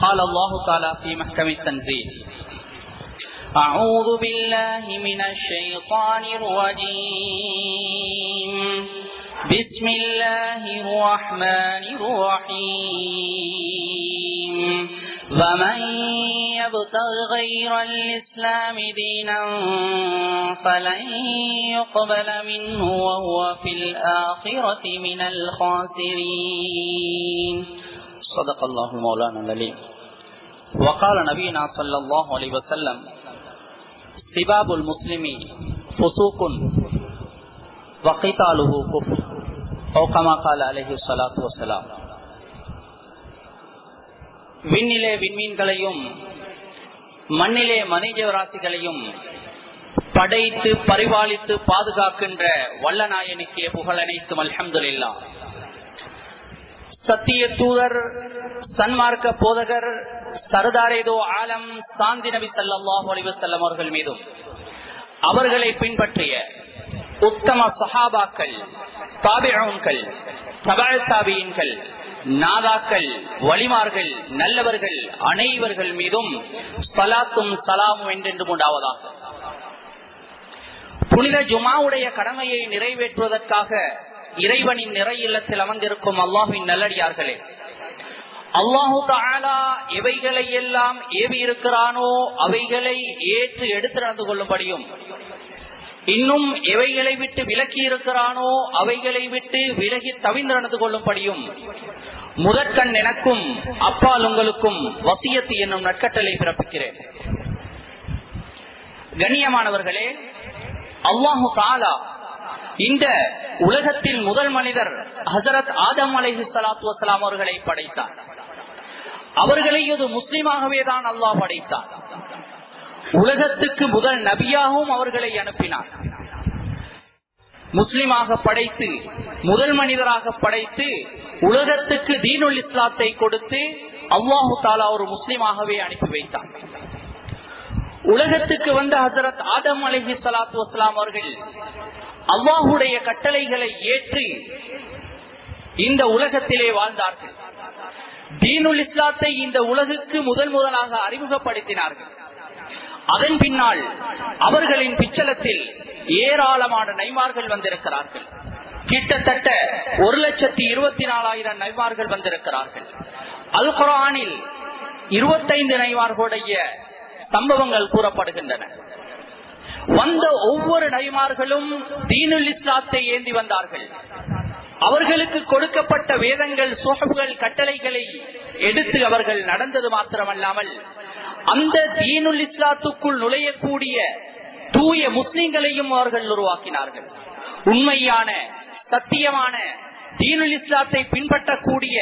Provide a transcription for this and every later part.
قال الله تعالى في محكم التنزيل. أعوذ بالله من الشيطان الرجيم. بسم الله الرحمن الرحيم. ومن يبتغ غير الإسلام دينا فلن يقبل منه وهو في الآخرة من الخاسرين. صدق الله مولانا العليم وقال نبينا صلى الله عليه وسلم سباب المسلم فسوق وقتاله كفر أو كما قال عليه الصلاة والسلام விண்ணிலே விண்மீன்களையும் மண்ணிலே மனிதராசிகளையும் படைத்து பரிபாலித்து பாதுகாக்கின்ற வல்லநாயனுக்கே புகழனைத்தும் அல்ஹம்துல்லா சத்திய தூதர் சன்மார்க்க போதகர் சரதாரேதோ ஆலம் சாந்தி நபி சல்லாஹூ அலிவசல்லம் அவர்கள் மீதும். அவர்களை பின்பற்றிய உத்தம சஹாபாக்கள் தாபிழன்கள் தபால் தாபியின்கள் நாதாக்கள் வலிமார்கள் நல்லவர்கள் அனைவர்கள் மீதும் சலாத்தும் சலாமும் என்றென்று உண்டாவதாக. புனித ஜுமாவுடைய கடமையை நிறைவேற்றுவதற்காக இறைவனின் நிறை இல்லத்தில் அமர்ந்திருக்கும் அல்லாஹுவின் நல்லடியார்களே. அல்லாஹு தாலா எவைகளை எல்லாம் ஏவி இருக்கிறானோ அவைகளை ஏற்று எடுத்து நடந்து கொள்ளும்படியும். இன்னும் எவைகளை விட்டு விலக்கி இருக்கிறானோ அவைகளை விட்டு விலகி தவிந்து நடந்து கொள்ளும்படியும். முதற்கண் எனக்கும் அப்பால் உங்களுக்கும் வசியத்து என்னும் நட்கட்டளை பிறப்பிக்கிறேன். கண்ணியமானவர்களே அல்லாஹு தாலா இந்த உலகத்தில் முதல் மனிதர் ஹசரத் ஆதம் அலஹி சலாத்து வசலாம் அவர்களை படைத்தார். அவர்களை ஒரு முஸ்லீமாகவே தான் அல்லாஹ் படைத்தார். உலகத்துக்கு முதல் நபியாகவும் அவர்களை அனுப்பினார். முஸ்லிமாக படைத்து முதல் மனிதராக படைத்து உலகத்துக்கு தீனுல் இஸ்லாத்தை கொடுத்து அல்லாஹு தாலா ஒரு முஸ்லிமாகவே அனுப்பி வைத்தார். உலகத்துக்கு வந்த ஹசரத் ஆதம் அலஹி சலாத்து வஸ்லாம் அவர்கள் அல்லாஹுடைய கட்டளைகளை ஏற்று இந்த உலகத்திலே வாழ்ந்தார்கள். தீனுல் இஸ்லாத்தை இந்த உலகுக்கு முதன் முதலாக அறிமுகப்படுத்தினார்கள். அதன் பின்னால் அவர்களின் பிச்சலத்தில் ஏராளமான நைமார்கள் வந்திருக்கிறார்கள். கிட்டத்தட்ட ஒரு லட்சத்தி இருபத்தி நாலாயிரம் நைமார்கள் வந்திருக்கிறார்கள். அல் குரானில் இருபத்தைந்து நைமார்களுடைய சம்பவங்கள் கூறப்படுகின்றன. வந்த ஒவ்வொரு நைமார்களும் தீனுல் இஸ்லாத்தை ஏந்தி வந்தார்கள். அவர்களுக்கு கொடுக்கப்பட்ட வேதங்கள் சுகவுகள் கட்டளைகளை எடுத்து அவர்கள் நடந்தது மாத்திரமல்லாமல் அந்த தீனுல் இஸ்லாத்துக்குள் நுழையக்கூடிய தூய முஸ்லிம்களையும் அவர்கள் உருவாக்கினார்கள். உண்மையான சத்தியமான தீனுல் இஸ்லாத்தை பின்பற்றக்கூடிய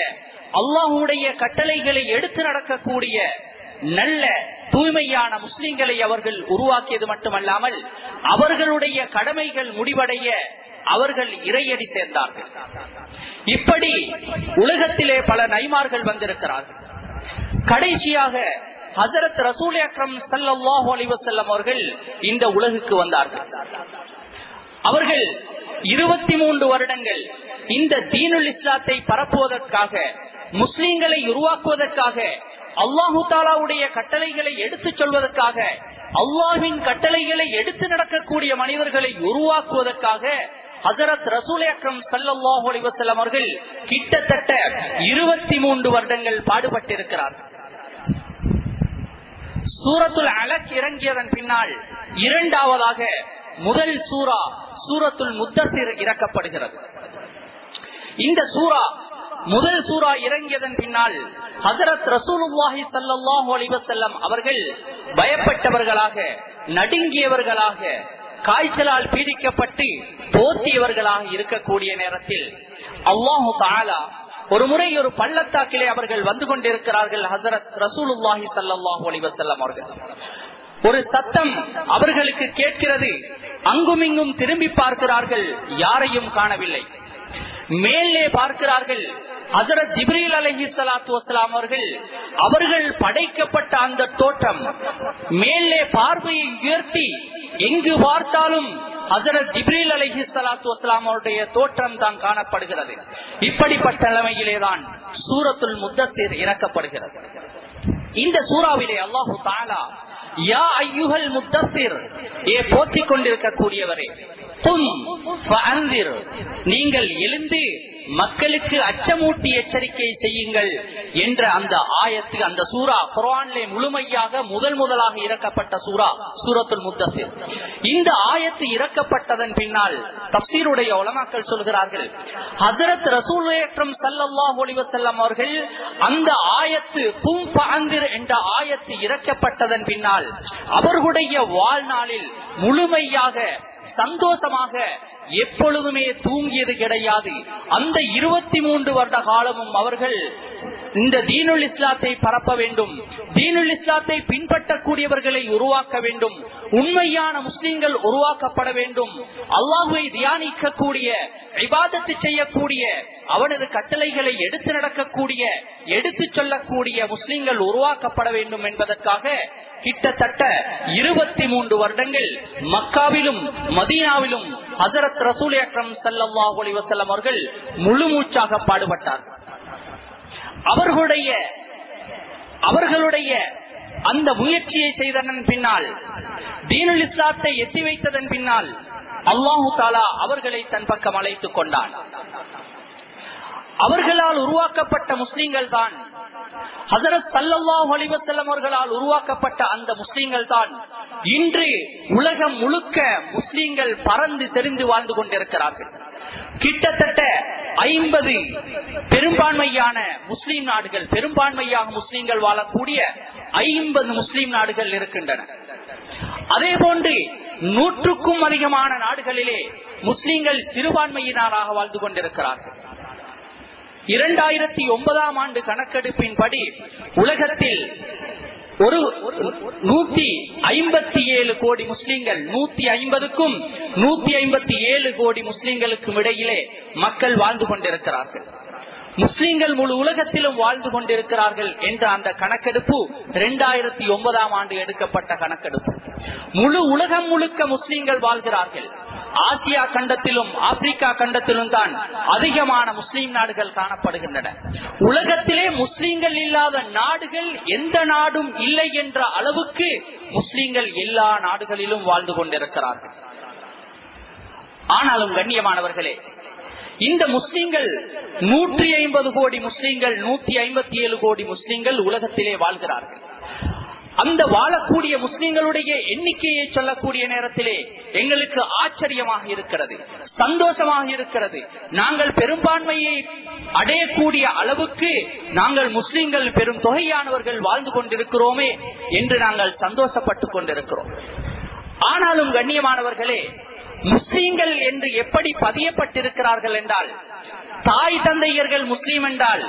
அல்லாஹுடைய கட்டளைகளை எடுத்து நடக்கக்கூடிய நல்ல தூய்மையான முஸ்லிம்களை அவர்கள் உருவாக்கியது மட்டுமல்லாமல் அவர்களுடைய கடமைகள் முடிவடைய அவர்கள் இறையடி சேர்ந்தார்கள். இப்படி உலகத்திலே பல நைமார்கள் வந்திருக்கிறார்கள். கடைசியாக ஹசரத் ரசூல் அக்ரம் சல்லாஹூ அலிவசல்லம் அவர்கள் இந்த உலகுக்கு வந்தார்கள். அவர்கள் இருபத்தி மூன்று வருடங்கள் இந்த தீனுல் இஸ்லாத்தை பரப்புவதற்காக முஸ்லிம்களை உருவாக்குவதற்காக அல்லாஹு தாலாவுடைய கட்டளைகளை எடுத்து சொல்வதற்காக அல்லாஹின் கட்டளைகளை எடுத்து நடக்கக்கூடிய மனிதர்களை உருவாக்குவதற்காக ஹசரத் ரசூல் அக்ரம் சல்லாஹூ அலிவசல்லம் அவர்கள் கிட்டத்தட்ட இருபத்தி மூன்று வருடங்கள் பாடுபட்டிருக்கிறார்கள் சூரத்துல் அலக் இறங்கியதன் பின்னால் இரண்டாவதாக முதல் சூரா சூரத்துல் முத்தசிர் இறக்கப்படுகிறது. இந்த சூரா முதல் சூரா இறங்கியதன் பின்னால் ஹசரத் ரசூலுல்லாஹி சல்லாஹூ அலிவசல்லம் அவர்கள் பயப்பட்டவர்களாக நடுங்கியவர்களாக காய்ச்சலால் பீடிக்கப்பட்டு போத்தியவர்களாக இருக்கக்கூடிய நேரத்தில் அல்லாஹு தாலா ஒரு முறை ஒரு பள்ளத்தாக்கிலே அவர்கள் வந்து கொண்டிருக்கிறார்கள் ஹசரத் ரசூலுல்லாஹி சல்லாஹூ அலிவசல்லம் அவர்கள். ஒரு சத்தம் அவர்களுக்கு கேட்கிறது அங்குமிங்கும் திரும்பி பார்க்கிறார்கள் யாரையும் காணவில்லை. மேலே பார்க்கிறார்கள். ஹசரத் ஜிப்ரீல் அலஹி சலாத்து வசலாம் அவர்கள் அவர்கள் படைக்கப்பட்ட அந்த தோற்றம் மேலே பார்வையை உயர்த்தி எங்கு பார்த்தாலும் ஹசரத் ஜிப்ரீல் அலஹி சலாத்து வஸ்லாம் அவருடைய தோற்றம் தான் காணப்படுகிறது. இப்படிப்பட்ட நிலைமையிலேதான் சூரத்துல் முத்தசீர் இறக்கப்படுகிறது. இந்த சூறாவிலே அல்லாஹு தாலா யா ஐயுகல் முத்தசீர் ஏ போற்றிக் கொண்டிருக்கக்கூடியவரே நீங்கள் எழுந்து மக்களுக்கு அச்சமூட்டி எச்சரிக்கை செய்யுங்கள் என்ற அந்த ஆயத்து அந்த சூரா குரான்லே முழுமையாக முதல் முதலாக இறக்கப்பட்ட சூரா சூரத்துல் முத்தத்தில் இந்த ஆயத்து இறக்கப்பட்டதன் பின்னால் தப்சீருடைய உலமாக்கள் சொல்கிறார்கள் ஹசரத் ரசூலேற்றம் சல்லல்லா ஒளிவசல்லம் அவர்கள் அந்த ஆயத்து பூம் பாந்திர் என்ற ஆயத்து இறக்கப்பட்டதன் பின்னால் அவர்களுடைய வாழ்நாளில் முழுமையாக சந்தோஷமாக எப்பொழுதுமே தூங்கியது கிடையாது. அந்த இருபத்தி மூன்று வருட காலமும் அவர்கள் இந்த தீனுல் இஸ்லாத்தை பரப்ப வேண்டும். தீனுல் இஸ்லாத்தை பின்பற்றக்கூடியவர்களை உருவாக்க வேண்டும். உண்மையான முஸ்லிம்கள் உருவாக்கப்பட வேண்டும். அல்லாஹுவை தியானிக்கக்கூடிய விவாதத்து செய்யக்கூடிய அவனது கட்டளைகளை எடுத்து நடக்கக்கூடிய எடுத்து சொல்லக்கூடிய முஸ்லிம்கள் உருவாக்கப்பட வேண்டும் என்பதற்காக கிட்டத்தட்ட இருபத்தி மூன்று வருடங்கள் மக்காவிலும் மதீனாவிலும் ஹசரத் ரசூல் அக்ரம் சல்லாஹ் அலி வசலம் அவர்கள் முழுமூச்சாக பாடுபட்டார் அவர்களுடைய அவர்களுடைய அந்த முயற்சியை செய்ததன் பின்னால் தீனுல் இஸ்லாத்தை எத்தி வைத்ததன் பின்னால் அல்லாஹு தாலா அவர்களை தன் பக்கம் அழைத்துக் கொண்டான். அவர்களால் உருவாக்கப்பட்ட முஸ்லிம்கள் தான் ஹசரத் சல்லாஹ் அலிவசல்லம் அவர்களால் உருவாக்கப்பட்ட அந்த முஸ்லிம்கள் தான் இன்று உலகம் முழுக்க முஸ்லிம்கள் பறந்து செறிந்து வாழ்ந்து கொண்டிருக்கிறார்கள். கிட்டத்தட்ட ஐம்பது பெரும்பான்மையான முஸ்லீம் நாடுகள் பெரும்பான்மையாக முஸ்லிம்கள் வாழக்கூடிய ஐம்பது முஸ்லீம் நாடுகள் இருக்கின்றன. அதே போன்று நூற்றுக்கும் அதிகமான நாடுகளிலே முஸ்லிம்கள் சிறுபான்மையினராக வாழ்ந்து கொண்டிருக்கிறார்கள். இரண்டாயிரத்தி ஒன்பதாம் ஆண்டு கணக்கெடுப்பின்படி உலகத்தில் ஒரு நூத்தி ஐம்பத்தி ஏழு கோடி முஸ்லிம்கள் நூத்தி ஐம்பதுக்கும் நூத்தி ஐம்பத்தி ஏழு கோடி முஸ்லிம்களுக்கும் இடையிலே மக்கள் வாழ்ந்து கொண்டிருக்கிறார்கள். முஸ்லிம்கள் முழு உலகத்திலும் வாழ்ந்து கொண்டிருக்கிறார்கள் என்ற அந்த கணக்கெடுப்பு இரண்டாயிரத்தி ஒன்பதாம் ஆண்டு எடுக்கப்பட்ட கணக்கெடுப்பு. முழு உலகம் முழுக்க முஸ்லிம்கள் வாழ்கிறார்கள். ஆசியா கண்டத்திலும் ஆப்பிரிக்கா கண்டத்திலும் தான் அதிகமான முஸ்லீம் நாடுகள் காணப்படுகின்றன. உலகத்திலே முஸ்லீம்கள் இல்லாத நாடுகள் எந்த நாடும் இல்லை என்ற அளவுக்கு முஸ்லீம்கள் எல்லா நாடுகளிலும் வாழ்ந்து கொண்டிருக்கிறார்கள். ஆனாலும் கண்ணியமானவர்களே இந்த முஸ்லிம்கள் நூற்றி ஐம்பது கோடி முஸ்லிம்கள் நூத்தி ஐம்பத்தி ஏழு கோடி முஸ்லிம்கள் உலகத்திலே வாழ்கிறார்கள். அந்த வாழக்கூடிய முஸ்லிம்களுடைய எண்ணிக்கையை சொல்லக்கூடிய நேரத்திலே எங்களுக்கு ஆச்சரியமாக இருக்கிறது சந்தோஷமாக இருக்கிறது. நாங்கள் பெரும்பான்மையை அடையக்கூடிய அளவுக்கு நாங்கள் முஸ்லிம்கள் பெரும் தொகையானவர்கள் வாழ்ந்து கொண்டிருக்கிறோமே என்று நாங்கள் சந்தோஷப்பட்டுக் கொண்டிருக்கிறோம். ஆனாலும் கண்ணியமானவர்களே முஸ்லீம்கள் என்று எப்படி பதியப்பட்டிருக்கிறார்கள் என்றால் தாய் தந்தையர்கள் முஸ்லீம் என்றால்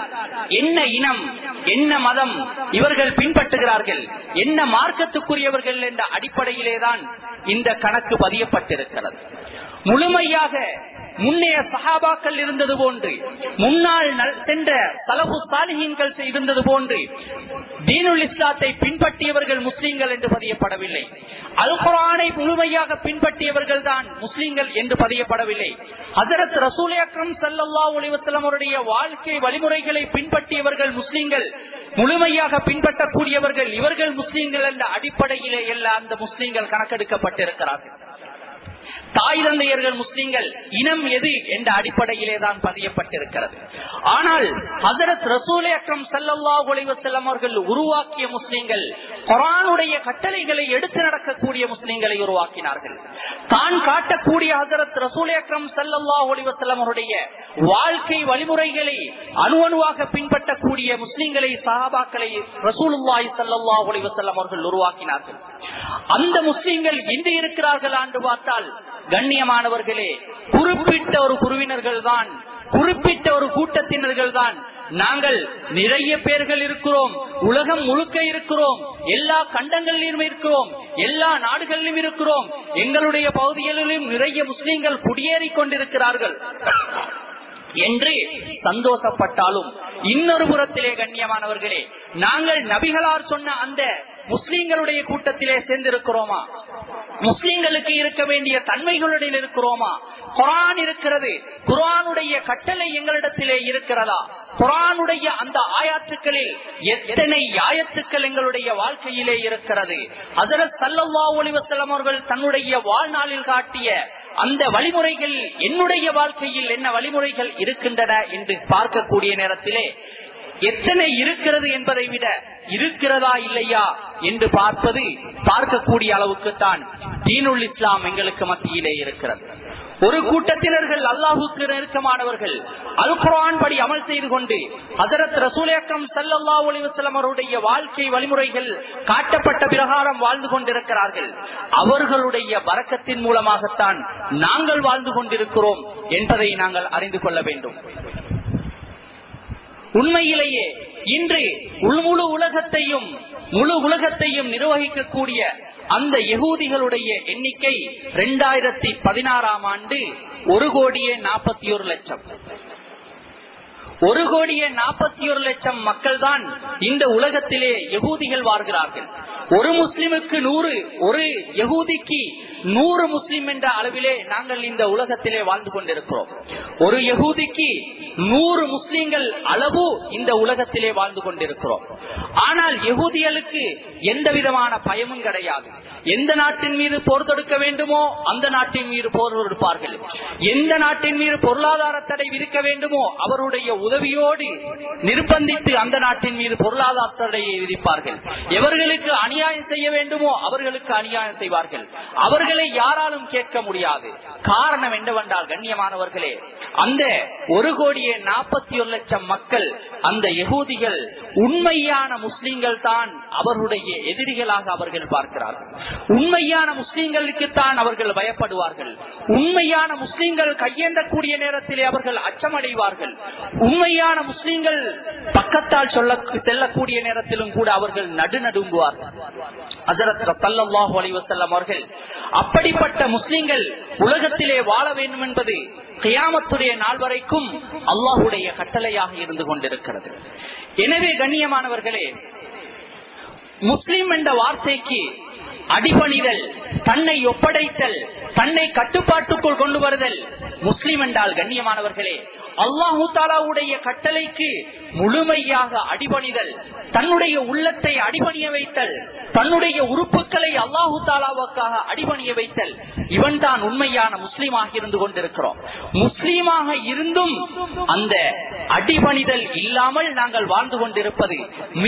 என்ன இனம் என்ன மதம் இவர்கள் பின்பற்றுகிறார்கள் என்ன மார்க்கத்துக்குரியவர்கள் என்ற அடிப்படையிலேதான் இந்த கணக்கு பதியப்பட்டிருக்கிறது. முழுமையாக முன்னைய சஹாபாக்கள் இருந்தது போன்று முன்னால் சென்ற சலபு சாலிஹீன்கள் இருந்தது போன்று தீனுல் இஸ்லாத்தை பின்பற்றியவர்கள் முஸ்லீம்கள் என்று பதியப்படவில்லை. அல் குரானை முழுமையாக பின்பற்றியவர்கள் தான் முஸ்லீம்கள் என்று பதியப்படவில்லை. ஹசரத் ரசூல் அக்ரம் சல்லா ஒளிவசலம் அவருடைய வாழ்க்கை வழிமுறைகளை பின்பற்றியவர்கள் முஸ்லீம்கள் முழுமையாக பின்பற்றக்கூடியவர்கள் இவர்கள் முஸ்லீம்கள் என்ற அடிப்படையிலே எல்லாம் அந்த முஸ்லீம்கள் கணக்கெடுக்கப்பட்டிருக்கிறார்கள். தாய் தந்தையர்கள் முஸ்லிம்கள் இனம் எது என்ற அடிப்படையிலே தான் பதியப்பட்டிருக்கிறது. ஆனால் ஹசரத் ரசூலே அக்ரம் சல்லல்லா ஒளிவசல்லம் அவர்கள் உருவாக்கிய முஸ்லிம்கள் கொரானுடைய கட்டளைகளை எடுத்து நடக்கக்கூடிய முஸ்லிம்களை உருவாக்கினார்கள். தான் காட்டக்கூடிய ஹசரத் ரசூலே அக்ரம் சல்லல்லா ஒளிவசல்லம் அவருடைய வாழ்க்கை வழிமுறைகளை அணு அணுவாக பின்பற்றக்கூடிய முஸ்லிம்களை சஹாபாக்களை ரசூலுல்லாய் சல்லா ஒளிவசல்லம் அவர்கள் உருவாக்கினார்கள். அந்த முஸ்லிம்கள் இன்று இருக்கிறார்கள் ஆண்டு பார்த்தால் கண்ணியமானவர்களே குறிப்பிட்ட ஒரு குருவினர்கள் தான் குறிப்பிட்ட ஒரு கூட்டத்தினர்கள் தான் நாங்கள் நிறைய பேர்கள் இருக்கிறோம் உலகம் முழுக்க இருக்கிறோம் எல்லா கண்டங்களிலும் இருக்கிறோம் எல்லா நாடுகளிலும் இருக்கிறோம். எங்களுடைய பகுதிகளிலும் நிறைய முஸ்லிம்கள் குடியேறி கொண்டிருக்கிறார்கள். என்று சந்தோஷப்பட்டாலும் இன்னொரு புறத்திலே கண்ணியமானவர்களே நாங்கள் நபிகளார் சொன்ன அந்த முஸ்லீம்களுடைய கூட்டத்திலே சேர்ந்திருக்கிறோமா? முஸ்லிம்களுக்கு இருக்க வேண்டிய தன்மைகளுடன் இருக்கிறோமா? குரான் இருக்கிறது. குரானுடைய கட்டளை எங்களிடத்திலே இருக்கிறதா? குரானுடைய அந்த ஆயாத்துக்களில் எத்தனை ஆயத்துக்கள் எங்களுடைய வாழ்க்கையிலே இருக்கிறது? அதர சல்லல்லா ஒளிவசலம் அவர்கள் தன்னுடைய வாழ்நாளில் காட்டிய அந்த வழிமுறைகள் என்னுடைய வாழ்க்கையில் என்ன வழிமுறைகள் இருக்கின்றன என்று பார்க்கக்கூடிய நேரத்திலே எத்தனை இருக்கிறது என்பதை விட இருக்கிறதா இல்லையா என்று பார்ப்பது பார்க்கக்கூடிய அளவுக்குத்தான் தீனுல் இஸ்லாம் எங்களுக்கு மத்தியிலே இருக்கிறது. ஒரு கூட்டத்தினர்கள் அல்லாஹுக்கு நெருக்கமானவர்கள் அல் குரான் படி அமல் செய்து கொண்டு ஹசரத் ரசூலேக்கம் சல்லா ஒளிவசலம் அவருடைய வாழ்க்கை வழிமுறைகள் காட்டப்பட்ட பிரகாரம் வாழ்ந்து கொண்டிருக்கிறார்கள். அவர்களுடைய வரக்கத்தின் மூலமாகத்தான் நாங்கள் வாழ்ந்து கொண்டிருக்கிறோம் என்பதை நாங்கள் அறிந்து கொள்ள வேண்டும். உண்மையிலேயே இன்று முழு உலகத்தையும் முழு உலகத்தையும் நிர்வகிக்கக்கூடிய அந்த யகூதிகளுடைய எண்ணிக்கை இரண்டாயிரத்தி பதினாறாம் ஆண்டு ஒரு கோடியே நாற்பத்தி ஒரு லட்சம். ஒரு கோடியே நாற்பத்தி ஒரு லட்சம் மக்கள் தான் இந்த உலகத்திலே யகூதிகள் வாழ்கிறார்கள். ஒரு முஸ்லிமுக்கு நூறு ஒரு யகூதிக்கு நூறு முஸ்லிம் என்ற அளவிலே நாங்கள் இந்த உலகத்திலே வாழ்ந்து கொண்டிருக்கிறோம். ஒரு யகூதிக்கு நூறு முஸ்லிம்கள் அளவு இந்த உலகத்திலே வாழ்ந்து கொண்டிருக்கிறோம். ஆனால் யகூதிகளுக்கு எந்த விதமான பயமும் கிடையாது. எந்த நாட்டின் மீது போர் தொடுக்க வேண்டுமோ அந்த நாட்டின் மீது போர் தொடுப்பார்கள் எந்த நாட்டின் மீது பொருளாதார தடை விதிக்க வேண்டுமோ அவருடைய உதவியோடு நிர்பந்தித்து அந்த நாட்டின் மீது பொருளாதார தடையை விதிப்பார்கள். எவர்களுக்கு அநியாயம் செய்ய வேண்டுமோ அவர்களுக்கு அநியாயம் செய்வார்கள். அவர்களை யாராலும் கேட்க முடியாது. காரணம் என்னவென்றால் கண்ணியமானவர்களே அந்த ஒரு கோடியே நாற்பத்தி ஒரு லட்சம் மக்கள் அந்த யகூதிகள் உண்மையான முஸ்லிம்கள் தான் அவர்களுடைய எதிரிகளாக அவர்கள் பார்க்கிறார்கள். உண்மையான முஸ்லீம்களுக்குத்தான் அவர்கள் பயப்படுவார்கள். உண்மையான முஸ்லிம்கள் கையேந்தக்கூடிய நேரத்திலே அவர்கள் அச்சமடைவார்கள். உண்மையான முஸ்லீம்கள் பக்கத்தால் சொல்ல செல்லக்கூடிய நேரத்திலும் கூட அவர்கள் நடுநடுங்குவார்கள். அவர்கள் அப்படிப்பட்ட முஸ்லிம்கள் உலகத்திலே வாழ வேண்டும் என்பது கியாமத்துடைய நாள் வரைக்கும் அல்லாஹுடைய கட்டளையாக இருந்து கொண்டிருக்கிறது. எனவே கண்ணியமானவர்களே முஸ்லீம் என்ற வார்த்தைக்கு அடிபணிதல் தன்னை ஒப்படைத்தல் தன்னை கட்டுப்பாட்டுக்குள் கொண்டு வருதல் முஸ்லிம் என்றால் கண்ணியமானவர்களே அல்லாஹூ தாலாவுடைய கட்டளைக்கு முழுமையாக அடிபணிதல் தன்னுடைய உள்ளத்தை அடிபணிய வைத்தல் தன்னுடைய உறுப்புகளை அல்லாஹூ தாலாவுக்காக அடிபணிய வைத்தல் இவன் தான் உண்மையான முஸ்லீமாக இருந்து கொண்டிருக்கிறோம். முஸ்லீமாக இருந்தும் அந்த அடிபணிதல் இல்லாமல் நாங்கள் வாழ்ந்து கொண்டிருப்பது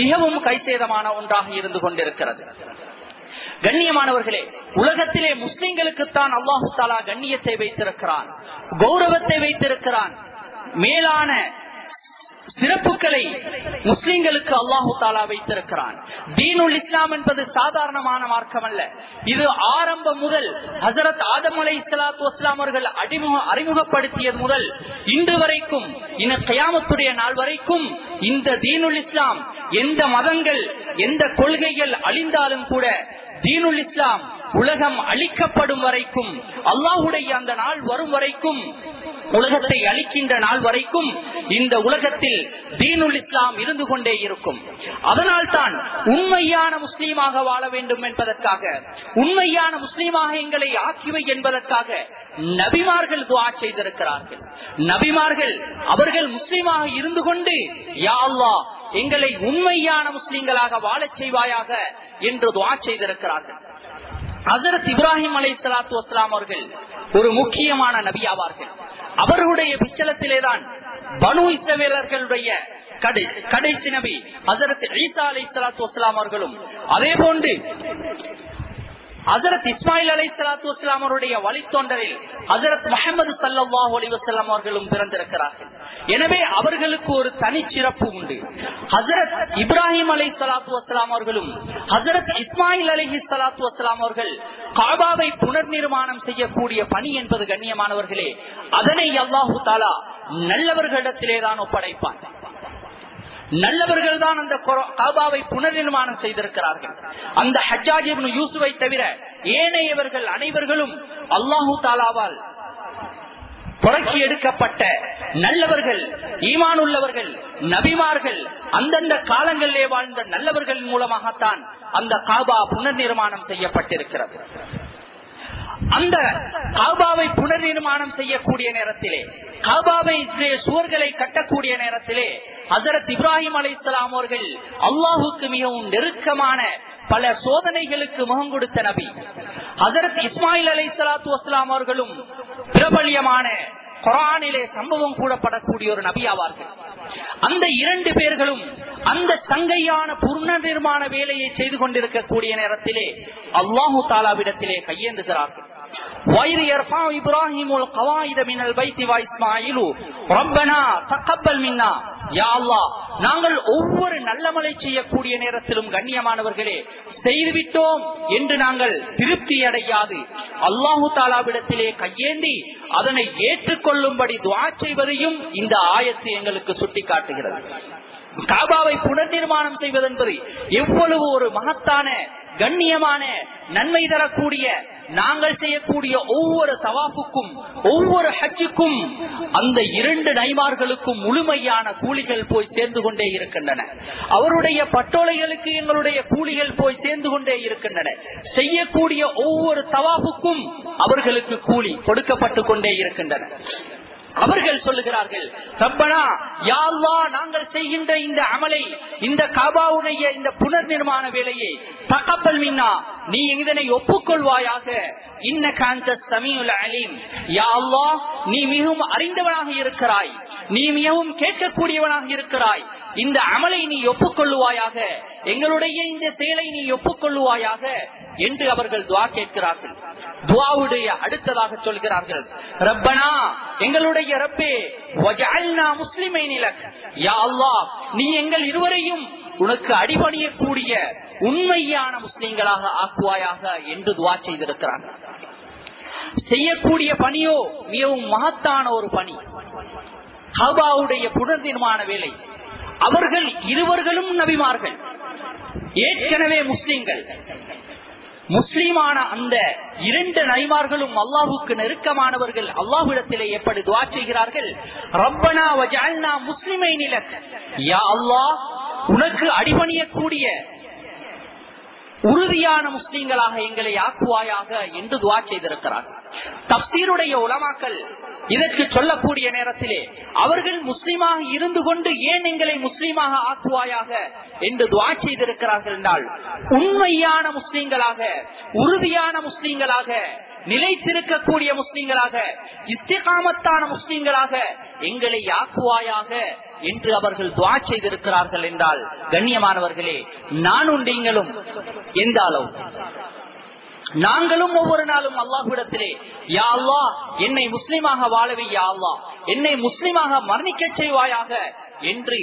மிகவும் கைசேதமான ஒன்றாக இருந்து கொண்டிருக்கிறது. கண்ணியமானவர்களே உலகத்திலே முஸ்லிம்களுக்குத்தான் அல்லாஹு தாலா கண்ணியத்தை வைத்திருக்கிறான் கௌரவத்தை வைத்திருக்கிறான். மேலான சிறப்புகளை முஸ்லிம்களுக்கு அல்லாஹு தாலா வைத்திருக்கிறான். தீனுல் இஸ்லாம் என்பது சாதாரணமான மார்க்கம் அல்ல இது ஆரம்பம் முதல் ஹசரத் ஆதம் அலை இஸ்லாத்து வஸ்லாம் அவர்கள் அறிமுக அறிமுகப்படுத்தியது முதல் இன்று வரைக்கும் இந்த கயாமத்துடைய நாள் வரைக்கும் இந்த தீனுல் இஸ்லாம் எந்த மதங்கள் எந்த கொள்கைகள் அழிந்தாலும் கூட தீனுல் இஸ்லாம் உலகம் அழிக்கப்படும் வரைக்கும் அல்லாஹுடைய அந்த நாள் வரும் வரைக்கும் உலகத்தை அழிக்கின்ற நாள் வரைக்கும் இந்த உலகத்தில் தீனுல் இஸ்லாம் இருந்து கொண்டே இருக்கும். அதனால் தான் உண்மையான முஸ்லீமாக வாழ வேண்டும் என்பதற்காக உண்மையான முஸ்லீமாக எங்களை ஆக்கிவை என்பதற்காக நபிமார்கள் துவா செய்திருக்கிறார்கள். நபிமார்கள் அவர்கள் முஸ்லீமாக இருந்து கொண்டு யா அல்லாஹ் எங்களை உண்மையான முஸ்லீம்களாக வாழச் செய்வாயாக என்று துவா செய்திருக்கிறார்கள். ஹசரத் இப்ராஹிம் அலை சலாத்து வஸ்லாம் அவர்கள் ஒரு முக்கியமான நபி ஆவார்கள். அவர்களுடைய பிச்சலத்திலேதான் பனு இஸ்ரவேலர்களுடைய கடைசி நபி ஹசரத் ஈசா அலை சலாத்து வஸ்லாம் அவர்களும் அதே போன்று ஹசரத் இஸ்மாயில் அலை சலாத்து வஸ்லாம் அவருடைய வழித்தொண்டரில் ஹசரத் முகமது சல்லாஹ் அலிவசல்லாம் அவர்களும் பிறந்திருக்கிறார்கள். எனவே அவர்களுக்கு ஒரு தனிச்சிறப்பு உண்டு. ஹசரத் இப்ராஹிம் அலை சலாத்து வஸ்லாம் அவர்களும் ஹசரத் இஸ்மாயில் அலஹி சலாத்து வஸ்லாம் அவர்கள் காபாவை புனர் நிர்மாணம் செய்யக்கூடிய பணி என்பது கண்ணியமானவர்களே அதனை அல்லாஹு தாலா நல்லவர்களிடத்திலே தான் ஒப்படைப்பான். நல்லவர்கள் தான் அந்த காபாவை புனர் நிர்மாணம் செய்திருக்கிறார்கள். அந்த ஹஜ்ஜாஜ் யூசுவை தவிர ஏனையவர்கள் அனைவர்களும் அல்லாஹூ தாலாவால் புரட்சி எடுக்கப்பட்ட நல்லவர்கள் ஈமான் உள்ளவர்கள் நபிமார்கள் அந்தந்த காலங்களிலே வாழ்ந்த நல்லவர்கள் மூலமாகத்தான் அந்த காபா புனர் நிர்மாணம் செய்யப்பட்டிருக்கிறது. அந்த காபாவை புனர் நிர்மாணம் செய்யக்கூடிய நேரத்திலே காபாவை சுவர்களை கட்டக்கூடிய நேரத்திலே ஹசரத் இப்ராஹிம் அலை இஸ்லாம் அவர்கள் அல்லாஹுக்கு மிகவும் நெருக்கமான பல சோதனைகளுக்கு முகம் கொடுத்த நபி. ஹசரத் இஸ்மாயில் அலை சலாத்து வஸ்லாம் அவர்களும் பிரபல்யமான குரானிலே சம்பவம் கூடப்படக்கூடிய ஒரு நபி ஆவார்கள். அந்த இரண்டு பேர்களும் அந்த சங்கையான புர்ண நிர்மாண வேலையை செய்து கொண்டிருக்கக்கூடிய நேரத்திலே அல்லாஹு தாலாவிடத்திலே கையேந்துகிறார்கள். وإذ يرفع إبراهيم القواعد من البيت وإسماعيل ربنا تقبل منا يا الله நாங்கள் ஒவ்வொரு நல்லமலை செய்யக்கூடிய நேரத்திலும் கண்ணியமானவர்களே செய்துவிட்டோம் என்று நாங்கள் திருப்தி அடையாது அல்லாஹு தாலாவிடத்திலே கையேந்தி அதனை ஏற்றுக்கொள்ளும்படி துவா செய்வதையும் இந்த ஆயத்து எங்களுக்கு சுட்டிக்காட்டுகிறது காபாவை புனர் நிர்மாணம் செய்வது என்பது எவ்வளவு ஒரு மகத்தான கண்ணியமான நன்மை தரக்கூடிய நாங்கள் செய்யக்கூடிய ஒவ்வொரு தவாப்புக்கும் ஒவ்வொரு ஹஜ்ஜுக்கும் அந்த இரண்டு நைமார்களுக்கும் முழுமையான கூலிகள் போய் சேர்ந்து கொண்டே இருக்கின்றன. அவருடைய பட்டோலைகளுக்கு எங்களுடைய கூலிகள் போய் சேர்ந்து கொண்டே இருக்கின்றன. செய்யக்கூடிய ஒவ்வொரு தவாப்புக்கும் அவர்களுக்கு கூலி கொடுக்கப்பட்டு கொண்டே இருக்கின்றன. அவர்கள் சொல்லுகிறார்கள் ரப்பனா யாழ்வா நாங்கள் செய்கின்ற இந்த அமலை இந்த காபாவுடைய இந்த புனர் நிர்மாண வேலையை தகப்பல் மின்னா நீ இதனை ஒப்புக்கொள்வாயாக. இன்ன காந்த சமீல் அலீம். யாழ்லா நீ மிகவும் அறிந்தவனாக இருக்கிறாய். நீ மிகவும் கேட்கக்கூடியவனாக இருக்கிறாய். இந்த அமலை நீ ஒப்புக்கொள்ளுவாயாக. எங்களுடைய இந்த செயலை நீ ஒப்புக்கொள்ளுவாயாக. என்று அவர்கள் துவா கேட்கிறார்கள். துவாவுடைய அடுத்ததாக சொல்கிறார்கள் ரப்பனா எங்களுடைய ரப்பே முஸ்லிமை நிலக் யா அல்லா நீ எங்கள் இருவரையும் உனக்கு அடிபணியக்கூடிய உண்மையான முஸ்லிம்களாக ஆக்குவாயாக என்று துவா செய்திருக்கிறார்கள் செய்யக்கூடிய பணியோ மிகவும் மகத்தான ஒரு பணி. ஹபாவுடைய புனர் நிர்மாண வேலை. அவர்கள் இருவர்களும் நபிமார்கள். ஏற்கனவே முஸ்லிம்கள். முஸ்லீமான அந்த இரண்டு நைமார்களும் அல்லாஹுக்கு நெருக்கமானவர்கள் அல்லாஹுடத்திலே எப்படி துவா செய்கிறார்கள்? ரப்பனா வஜால்னா முஸ்லிமை நிலக். யா அல்லாஹ் உனக்கு அடிபணியக்கூடிய உறுதியான முஸ்லீம்களாக எங்களை ஆக்குவாயாக என்று துவா செய்திருக்கிறார். தப்சீருடைய உலமாக்கல் இதற்கு சொல்லக்கூடிய நேரத்திலே அவர்கள் முஸ்லீமாக இருந்து கொண்டு ஏன் எங்களை முஸ்லீமாக ஆக்குவாயாக என்று துவா செய்திருக்கிறார்கள் என்றால் உண்மையான முஸ்லீம்களாக உறுதியான முஸ்லீம்களாக நிலைத்திருக்கக்கூடிய முஸ்லீம்களாக இஸ்திகாமத்தான முஸ்லீம்களாக எங்களை ஆக்குவாயாக என்று அவர்கள் துவா செய்திருக்கிறார்கள் என்றால் கண்ணியமானவர்களே நானும் நீங்களும் எந்த அளவு நாங்களும் ஒவ்வொரு நாளும் அல்லாஹ்விடத்திலே யா அல்லா என்னை முஸ்லிமாக வாழவை யா அல்லா என்னை முஸ்லிமாக மரணிக்க செய்வாயாக. என்று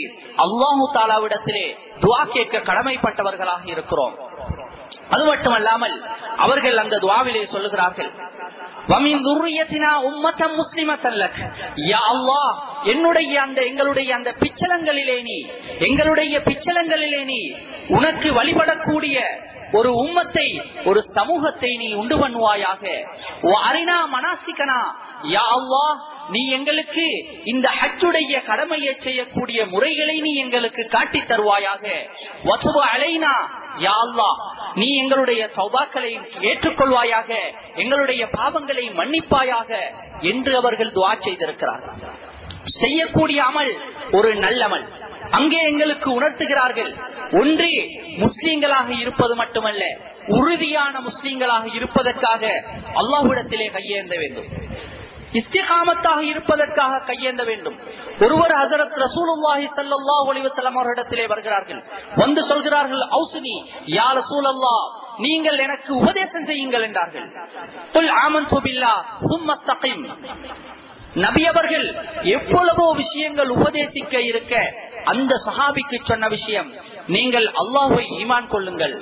அல்லாஹு தாலாவிடத்திலே துவா கேட்க கடமைப்பட்டவர்களாக இருக்கிறோம். அது மட்டுமல்லாமல் அவர்கள் அந்த துவாவிலே சொல்லுகிறார்கள் என்னுடைய அந்த எங்களுடைய அந்த பிச்சலங்களிலே நீ எங்களுடைய பிச்சலங்களிலே நீ உனக்கு வழிபடக்கூடிய ஒரு உம்மத்தை ஒரு சமூகத்தை நீ உண்டு பண்ணுவாயாக. அரினா மனாசிக்கனா யா அல்லா நீ எங்களுக்கு இந்த ஹச்சுடைய கடமையை செய்யக்கூடிய முறைகளை நீ எங்களுக்கு காட்டி தருவாயாக. வசுபு அலைனா. யா அல்லா நீ எங்களுடைய சௌபாக்களை ஏற்றுக்கொள்வாயாக. எங்களுடைய பாவங்களை மன்னிப்பாயாக என்று அவர்கள் துவா செய்திருக்கிறார்கள். செய்யக்கூடிய அமல் ஒரு நல்லமல் அங்கே எங்களுக்கு உணர்த்துகிறார்கள். ஒன்றே முஸ்லீம்களாக இருப்பது மட்டுமல்ல உறுதியான முஸ்லீம்களாக இருப்பதற்காக அல்லாஹுடத்திலே கையேந்த வேண்டும். இஸ்திகாமத்தாக இருப்பதற்காக கையேந்த வேண்டும். ஒருவர் ஹசரத் ரசூலுல்லாஹி ஸல்லல்லாஹு அலைஹி வஸல்லம் அவர்களிடத்திலே வருகிறார்கள். வந்து சொல்கிறார்கள் ஔசுனி யா ரசூலல்லாஹ் நீங்கள் எனக்கு உபதேசம் செய்யுங்கள் என்றார்கள். குல் ஆமன்து பில்லாஹ் சும்ம இஸ்தகிம். நபி அவர்கள் எவ்வளவோ விஷயங்கள் உபதேசிக்க இருக்க அந்த சஹாபிக்கு சொன்ன விஷயம் நீங்கள் அல்லாஹை ஈமான் கொள்ளுங்கள்.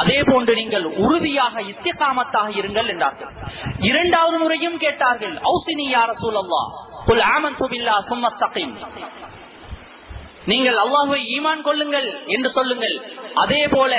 அதே போன்று நீங்கள் உறுதியாக இத்தியகாமத்தாக இருங்கள் என்றார்கள். இரண்டாவது முறையும் கேட்டார்கள் ஔசினி யார சூழல்லா குல் ஆமன் பில்லாஹ் சும்ம நீங்கள் அல்லாஹுவை ஈமான் கொள்ளுங்கள் என்று சொல்லுங்கள். அதே போல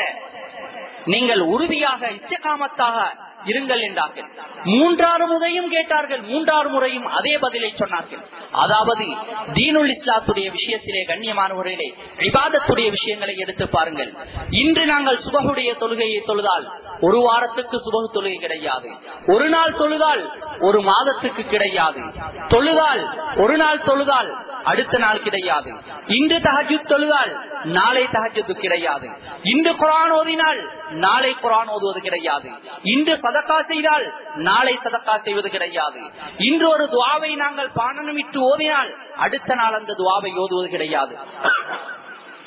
நீங்கள் உறுதியாக இஸ்திகாமத்தாக இருங்கள் என்றார்கள். மூன்றாறு முறையும் கேட்டார்கள். மூன்றாறு முறையும் அதே பதிலை சொன்னார்கள். அதாவது தீனுல் இஸ்லாத்துடைய விஷயத்திலே கண்ணியமானவர்களே விவாதத்துடைய விஷயங்களை எடுத்து பாருங்கள். இன்று நாங்கள் சுபகுடைய தொழுகையை தொழுதால் ஒரு வாரத்துக்கு சுபகு தொழுகை கிடையாது. ஒரு நாள் தொழுதால் ஒரு மாதத்துக்கு கிடையாது. தொழுதால் ஒரு நாள் தொழுதால் அடுத்த நாள் கிடையாது. இன்று தகஜு தொழுதால் நாளை தகஜத்து கிடையாது. இன்று குரான் ஓதினால் நாளை குரான் ஓதுவது கிடையாது. இன்று சத சதக்கா செய்தால் நாளை சதக்கா செய்வது கிடையாது. இன்று ஒரு துவாவை நாங்கள் பானனமிட்டு ஓதினால் அடுத்த நாள் அந்த துவாவை ஓதுவது கிடையாது.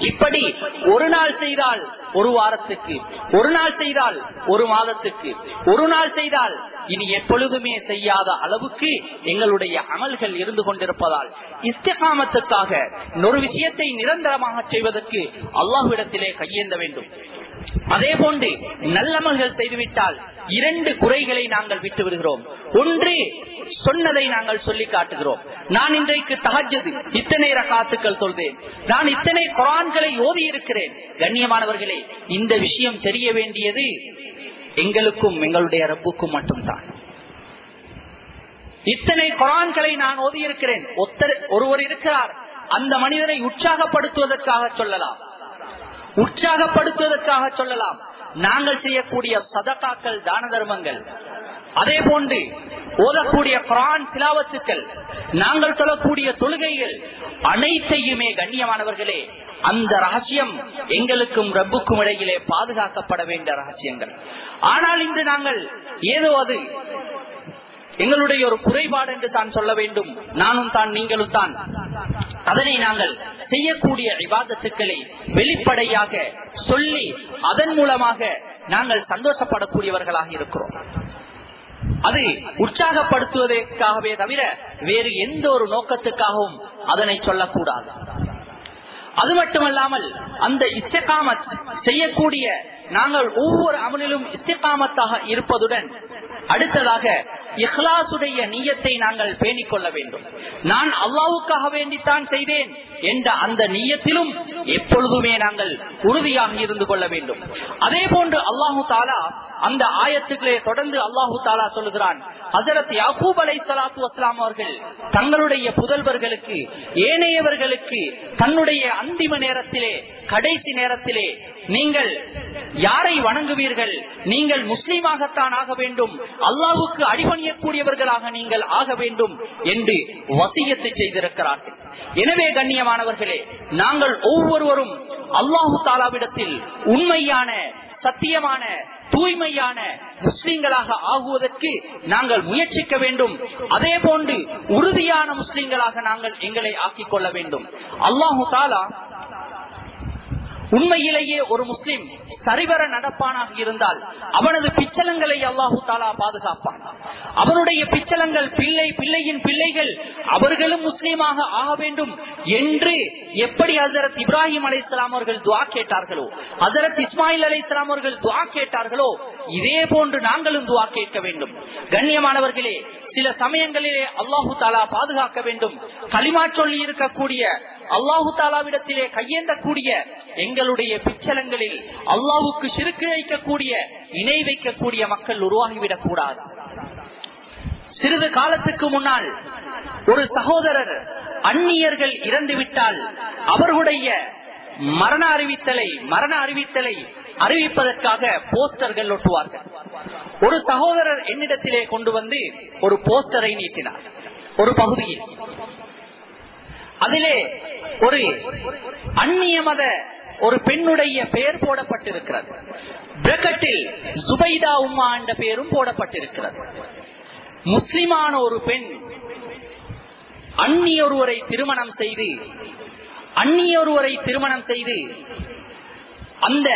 இப்படி ஒரு நாள் செய்தால் ஒரு வாரத்துக்கு ஒரு நாள் செய்தால் ஒரு மாதத்துக்கு ஒரு நாள் செய்தால் இனி எப்பொழுதுமே செய்யாத அளவுக்கு எங்களுடைய அமல்கள் இருந்து கொண்டிருப்பதால் இஸ்தகாமத்துக்காக ஒரு விஷயத்தை நிரந்தரமாக செய்வதற்கு அல்லாஹ்விடத்திலே கையேந்த வேண்டும். அதே போன்று நல்லமல்கள் செய்துவிட்டால் இரண்டு குறைகளை நாங்கள் விட்டு விடுகிறோம். ஒன்று சொன்னதை நாங்கள் சொல்லி காட்டுகிறோம். நான் இன்றைக்கு தகஜது இத்தனை ரகாத்துக்கள் சொல்றேன் நான் இத்தனை குரான்களை ஓதி இருக்கிறேன் கண்ணியமானவர்களே இந்த விஷயம் தெரிய வேண்டியது எங்களுக்கும் எங்களுடைய ரப்புக்கும் மட்டும்தான். இத்தனை குரான்களை நான் ஓதி இருக்கிறேன் ஒருவர் இருக்கிறார். அந்த மனிதரை உற்சாகப்படுத்துவதற்காக சொல்லலாம். உற்சாகப்படுத்துவதற்காக சொல்லலாம். நாங்கள் செய்யக்கூடிய சதகாக்கள் தான தர்மங்கள். அதே போன்று ஓதக்கூடிய குரான் சிலாவத்துக்கள் நாங்கள் சொல்லக்கூடிய தொழுகைகள் அனைத்தையுமே கண்ணியமானவர்களே அந்த ரகசியம் எங்களுக்கும் ரப்புக்கும் இடையிலே பாதுகாக்கப்பட வேண்டிய ரகசியங்கள். ஆனால் இன்று நாங்கள் ஏதோ அது எங்களுடைய ஒரு குறைபாடு என்று தான் சொல்ல வேண்டும். நானும் தான் நீங்களும் தான். அதனை நாங்கள் செய்யக்கூடிய விவாதத்துக்களை வெளிப்படையாக சொல்லி அதன் மூலமாக நாங்கள் சந்தோஷப்படக்கூடியவர்களாக இருக்கிறோம். அது உற்சாகப்படுத்துவதற்காகவே தவிர வேறு எந்த ஒரு நோக்கத்துக்காகவும் அதனை சொல்லக்கூடாது. அது மட்டுமல்லாமல் அந்த இஸ்தகாமத் செய்யக்கூடிய நாங்கள் ஒவ்வொரு அமலிலும் இஸ்திகாமத்தாக இருப்பதுடன் அடுத்ததாக இஹ்லாசுடைய நீயத்தை நாங்கள் பேணிக் கொள்ள வேண்டும். நான் அல்லாவுக்காக வேண்டித்தான் செய்தேன் என்ற அந்த நீயத்திலும் எப்பொழுதுமே நாங்கள் உறுதியாக இருந்து கொள்ள வேண்டும். அதே போன்று அல்லாஹு தாலா அந்த ஆயத்துக்களே தொடர்ந்து அல்லாஹு தாலா சொல்லுகிறான். ஹசரத் யாக்கூப் அலை சலாத்து வஸ்லாம் அவர்கள் தங்களுடைய புதல்வர்களுக்கு ஏனையவர்களுக்கு தன்னுடைய அந்திம நேரத்திலே கடைசி நேரத்திலே நீங்கள் யாரை வணங்குவீர்கள்? நீங்கள் முஸ்லீமாகத்தான் ஆக வேண்டும். அல்லாவுக்கு அடிபணியக்கூடியவர்களாக நீங்கள் ஆக வேண்டும் என்று வசியத்தை செய்திருக்கிறார்கள். எனவே கண்ணியமானவர்களே நாங்கள் ஒவ்வொருவரும் அல்லாஹு தாலாவிடத்தில் உண்மையான சத்தியமான தூய்மையான முஸ்லிம்களாக ஆகுவதற்கு நாங்கள் முயற்சிக்க வேண்டும். அதே போன்று உறுதியான முஸ்லிம்களாக நாங்கள் எங்களை ஆக்கிக் கொள்ள வேண்டும். அல்லாஹு தாலா உண்மையிலேயே ஒரு முஸ்லிம் சரிவர நடப்பானாக இருந்தால் அவனது பிச்சலங்களை அல்லாஹு தாலா பாதுகாப்பான். அவனுடைய பிச்சலங்கள் பிள்ளை பிள்ளையின் பிள்ளைகள் அவர்களும் முஸ்லீமாக ஆக வேண்டும் என்று எப்படி ஹசரத் இப்ராஹிம் அலை அவர்கள் துவா கேட்டார்களோ ஹசரத் இஸ்மாயில் அலை அவர்கள் துவா கேட்டார்களோ இதே போன்று நாங்களும் துவா கேட்க வேண்டும். கண்ணியமானவர்களே சில சமயங்களிலே அல்லாஹு தாலா பாதுகாக்க வேண்டும். களிமா சொல்லி இருக்கக்கூடிய அல்லாஹு தாலாவிடத்திலே கையேந்தக்கூடிய எங்களுடைய பிச்சலங்களில் அல்லாஹுக்கு சிறுக்கு வைக்கக்கூடிய இணை வைக்கக்கூடிய மக்கள் உருவாகிவிடக் கூடாது. சிறிது காலத்துக்கு முன்னால் ஒரு சகோதரர் அந்நியர்கள் இறந்துவிட்டால் அவர்களுடைய மரண அறிவித்தலை மரண அறிவித்தலை அறிவிப்பதற்காக போஸ்டர்கள் ஒட்டுவார்கள். ஒரு சகோதரர் என்னிடத்திலே கொண்டு வந்து ஒரு போஸ்டரை நீட்டினார். ஒரு பகுதியில். அதிலே ஒரு அந்நிய மத ஒரு பெண்ணுடைய பெயர் போடப்பட்டிருக்கிறது. பிரகட்டில் சுபைதா உம்மா என்ற பெயரும் போடப்பட்டிருக்கிறது. முஸ்லிமான ஒரு பெண் அந்நியொருவரை திருமணம் செய்து அந்நியொருவரை திருமணம் செய்து அந்த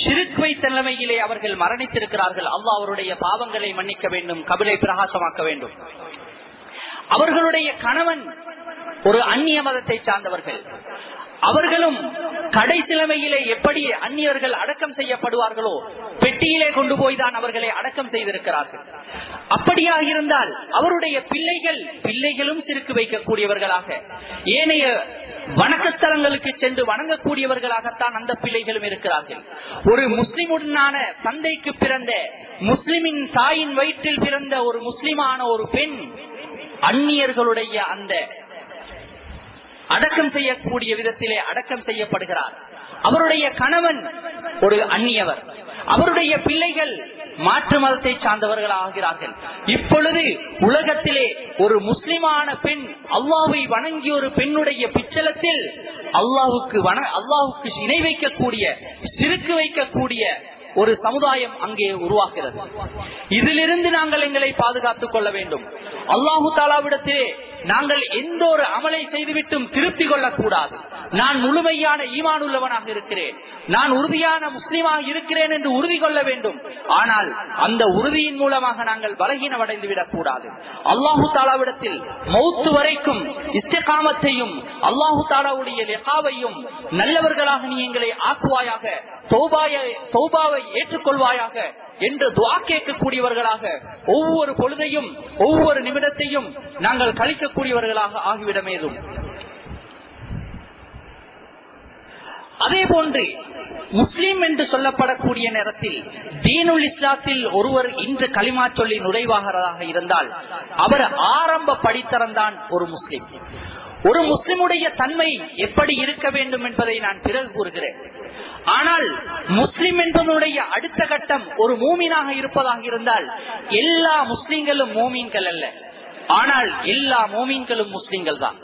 ஷிருக் வைத்த நிலைமையிலே அவர்கள் மரணித்திருக்கிறார்கள். அல்லாஹ் அவருடைய பாவங்களை மன்னிக்க வேண்டும் கபிலை பிரகாசமாக்க வேண்டும். அவர்களுடைய கணவன் ஒரு அந்நிய மதத்தை சார்ந்தவர்கள். அவர்களும் கடைசி எப்படி அந்நியர்கள் அடக்கம் செய்யப்படுவார்களோ பெட்டியிலே கொண்டு போய் தான் அவர்களை அடக்கம் செய்திருக்கிறார்கள். அப்படியாக இருந்தால் அவருடைய பிள்ளைகள் பிள்ளைகளும் சிறுக்கு வைக்கக்கூடியவர்களாக. ஏனைய வணக்கத்தலங்களுக்கு சென்று வணங்கக்கூடியவர்களாகத்தான் அந்த பிள்ளைகளும் இருக்கிறார்கள். ஒரு முஸ்லிமுடனான தந்தைக்கு பிறந்த முஸ்லிமின் தாயின் வயிற்றில் பிறந்த ஒரு முஸ்லிமான ஒரு பெண் அந்நியர்களுடைய அந்த அடக்கம் செய்யக்கூடிய விதத்திலே அடக்கம் செய்யப்படுகிறார். அவருடைய கணவன் ஒரு அந்நியவர். அவருடைய பிள்ளைகள் மாற்று மதத்தை சார்ந்தவர்கள் ஆகிறார்கள் இப்பொழுது உலகத்திலே ஒரு முஸ்லிமான பெண் அல்லாவை வணங்கிய ஒரு பெண்ணுடைய பிச்சலத்தில் அல்லாவுக்கு வண அல்லாவுக்கு இணை வைக்கக்கூடிய சிறுக்கு வைக்கக்கூடிய ஒரு சமுதாயம் அங்கே உருவாகிறது. இதிலிருந்து நாங்கள் எங்களை பாதுகாத்துக் கொள்ள வேண்டும். அல்லாஹு தாலாவிடத்திலே நாங்கள் எந்த ஒரு அமலை செய்துவிட்டும் திருப்தி கொள்ளக்கூடாது. நான் முழுமையான ஈமான் உள்ளவனாக இருக்கிறேன். நான் உறுதியான முஸ்லீமாக இருக்கிறேன் என்று உறுதி கொள்ள வேண்டும். ஆனால் அந்த உறுதியின் மூலமாக நாங்கள் பலகீனமடைந்து விடக்கூடாது. அல்லாஹு தாலாவிடத்தில் மௌத்து வரைக்கும் இஸ்தகாமத்தையும் அல்லாஹு தாலாவுடைய லெகாவையும் நல்லவர்களாக நீ எங்களை ஆக்குவாயாக தௌபாவை ஏற்றுக்கொள்வாயாக என்று துவா கேட்கக்கூடியவர்களாக ஒவ்வொரு பொழுதையும் ஒவ்வொரு நிமிடத்தையும் நாங்கள் கழிக்கக்கூடியவர்களாக ஆகிவிடமேதும். அதே போன்று முஸ்லீம் என்று சொல்லப்படக்கூடிய நேரத்தில் தீனுல் இஸ்லாத்தில் ஒருவர் இன்று களிமா சொல்லி நுழைவாகிறதாக இருந்தால் அவர் ஆரம்ப படித்தரந்தான் ஒரு முஸ்லிம். ஒரு முஸ்லிமுடைய தன்மை எப்படி இருக்க வேண்டும் என்பதை நான் பிறகு கூறுகிறேன். ஆனால் முஸ்லிம் என்பதனுடைய அடுத்த கட்டம் ஒரு மூமீனாக இருப்பதாக இருந்தால் எல்லா முஸ்லிம்களும் மூமீன்கள் அல்ல. ஆனால் எல்லா மூமீன்களும் முஸ்லிம்கள் தான்.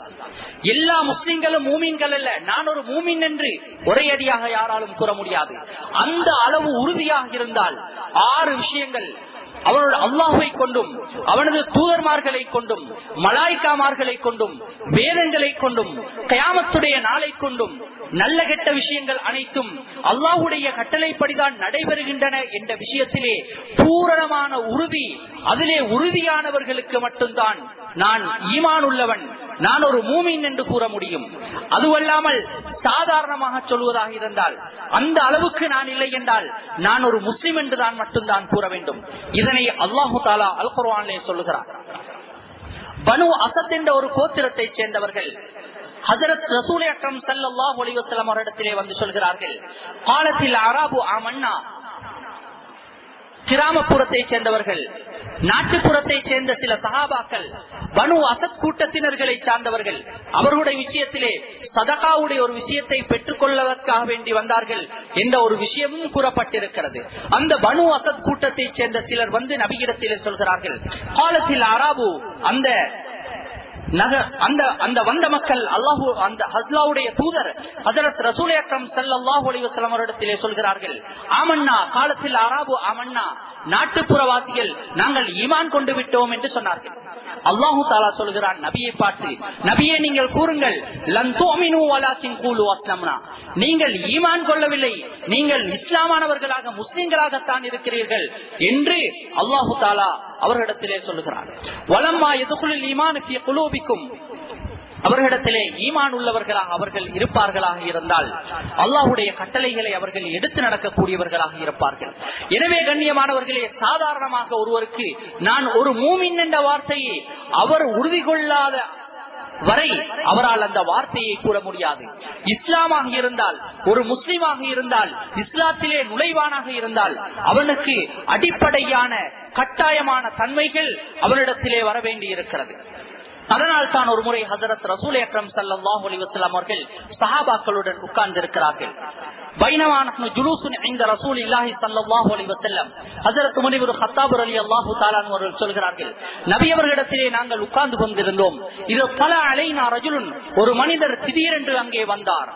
எல்லா முஸ்லிம்களும் மூமீன்கள் அல்ல. நான் ஒரு மூமின் என்று ஒரே அடியாக யாராலும் கூற முடியாது. அந்த அளவு உறுதியாக இருந்தால் ஆறு விஷயங்கள் அவனோட அல்லாஹை கொண்டும் அவனது தூதர்மார்களை கொண்டும் மலாய்க்காமார்களை கொண்டும் வேதங்களை கொண்டும் கயாமத்துடைய நாளை கொண்டும் நல்ல கெட்ட விஷயங்கள் அனைத்தும் அல்லாஹுடைய கட்டளைப்படிதான் நடைபெறுகின்றன என்ற விஷயத்திலே பூரணமான உறுதி அதிலே உறுதியானவர்களுக்கு மட்டும்தான் நான் ஈமான் உள்ளவன் நான் ஒரு மூமின் என்று கூற முடியும். அதுவல்லாமல் சாதாரணமாக சொல்வதாக இருந்தால் அந்த அளவுக்கு நான் இல்லை என்றால் நான் ஒரு முஸ்லிம் என்றுதான் மட்டும்தான் கூற வேண்டும். இதனை அல்லாஹு தாலா அல் குர்வானிலே சொல்லுகிறார். பனு அசத் என்ற ஒரு கோத்திரத்தை சேர்ந்தவர்கள் ஹசரத் ரசூல் அக்ரம் சல்லாஹ் ஒளிவசலம் அவரிடத்திலே வந்து சொல்கிறார்கள் காலத்தில் அராபு ஆமண்ணா கிராமப்புறத்தை சேர்ந்தவர்கள் நாட்டுப்புறத்தை சேர்ந்த சில சகாபாக்கள் பனு அசத் கூட்டத்தினர்களை சார்ந்தவர்கள் அவர்களுடைய விஷயத்திலே சதகாவுடைய ஒரு விஷயத்தை பெற்றுக் கொள்வதற்காக வேண்டி வந்தார்கள் என்ற ஒரு விஷயமும் கூறப்பட்டிருக்கிறது. அந்த பனு அசத் கூட்டத்தை சேர்ந்த சிலர் வந்து நபியிடத்திலே சொல்கிறார்கள் காலத்தில் அராபு அந்த அந்த அந்த வந்த மக்கள் அல்லாஹூ அந்த ஹஸ்லாவுடைய தூதர் ஹசரத் ரசூல் அக்ரம் சல்லாஹூ அலிவசலம் அவரிடத்திலே சொல்கிறார்கள் ஆமண்ணா காலத்தில் அராபு ஆமண்ணா நாட்டுப்புறவாசிகள் நாங்கள் ஈமான் கொண்டு விட்டோம் என்று சொன்னார்கள். அல்லாஹு தாலா சொல்கிறான் நபியை பார்த்து நபியை நீங்கள் கூறுங்கள் நீங்கள் ஈமான் கொள்ளவில்லை நீங்கள் இஸ்லாமானவர்களாக முஸ்லிம்களாகத்தான் இருக்கிறீர்கள் என்று அல்லாஹு தாலா அவர்களிடத்திலே சொல்லுகிறார் வளம்மா எதுக்குள் ஈமான் குலோபிக்கும். அவர்களிடத்திலே ஈமான் உள்ளவர்களாக அவர்கள் இருப்பார்களாக இருந்தால் அல்லாஹுடைய கட்டளைகளை அவர்கள் எடுத்து நடக்கக்கூடியவர்களாக இருப்பார்கள். எனவே கண்ணியமானவர்களே சாதாரணமாக ஒருவருக்கு நான் ஒரு மூமின் என்ற வார்த்தையை அவர் உறுதி கொள்ளாத வரை அவரால் அந்த வார்த்தையை கூற முடியாது. இஸ்லாமாக இருந்தால் ஒரு முஸ்லிமாக இருந்தால் இஸ்லாத்திலே நுழைவானாக இருந்தால் அவனுக்கு அடிப்படையான கட்டாயமான தன்மைகள் அவனிடத்திலே வர வேண்டி இருக்கிறது அதனால் தான் ஒரு முறை ஹசரத் ரசூல் அக்ரம் சல்லாஹ் அலிவசலாம் அவர்கள் சஹாபாக்களுடன் உட்கார்ந்து இருக்கிறார்கள் நபியவர்களிடத்திலே நாங்கள் உட்கார்ந்து கொண்டிருந்தோம். இது பல அலைனா ரஜுலுன் ஒரு மனிதர் திடீரென்று அங்கே வந்தார்.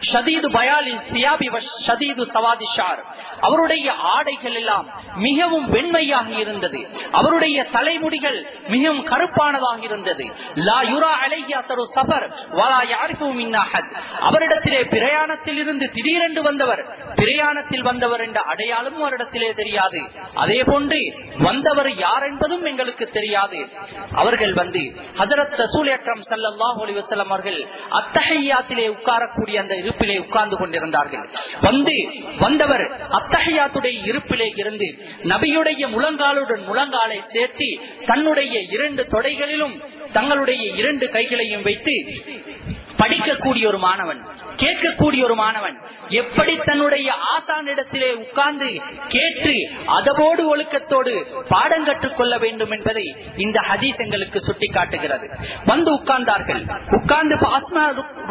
ஷதீது பயாலி சியாபி ஷதீது சவாதி ஷார். அவருடைய ஆடைகள் எல்லாம் மிகவும் வெண்மையாக இருந்தது. அவருடைய தலைமுடிகள் மிகவும் கருப்பானதாக இருந்தது. லா யுரா அலையா தரு சபர் வலா யாருக்கும் அவரிடத்திலே பிரயாணத்தில் இருந்து திடீரென்று வந்தவர் பிரயாணத்தில் வந்தவர் என்ற அடையாளமும் அவரிடத்திலே தெரியாது. அதே போன்று வந்தவர் யார் என்பதும் எங்களுக்கு தெரியாது. அவர்கள் வந்து ஹசரத் ரசூல் அக்ரம் சல்லாஹ் அலிவசல்லம் அவர்கள் அத்தகையாத்திலே உட்காரக்கூடிய அந்த இருப்பிலே உட்கார்ந்து கொண்டிருந்தார்கள். வந்து வந்தவர் அத்தகையாத்துடைய இருப்பிலே இருந்து நபியுடைய முழங்காலுடன் முழங்காலை சேர்த்து தன்னுடைய இரண்டு தொடைகளிலும் தங்களுடைய இரண்டு கைகளையும் வைத்து படிக்கக்கூடிய ஒரு மாணவன் கேட்கக்கூடிய ஒரு மாணவன் எப்படி தன்னுடைய ஆசானிடத்திலே உட்கார்ந்து கேட்டு அதவோடு ஒழுக்கத்தோடு பாடம் கற்றுக்கொள்ள வேண்டும் என்பதை இந்த ஹதீஸ் எங்களுக்கு சுட்டி காட்டுகிறது வந்து உட்கார்ந்தார்கள். உட்கார்ந்து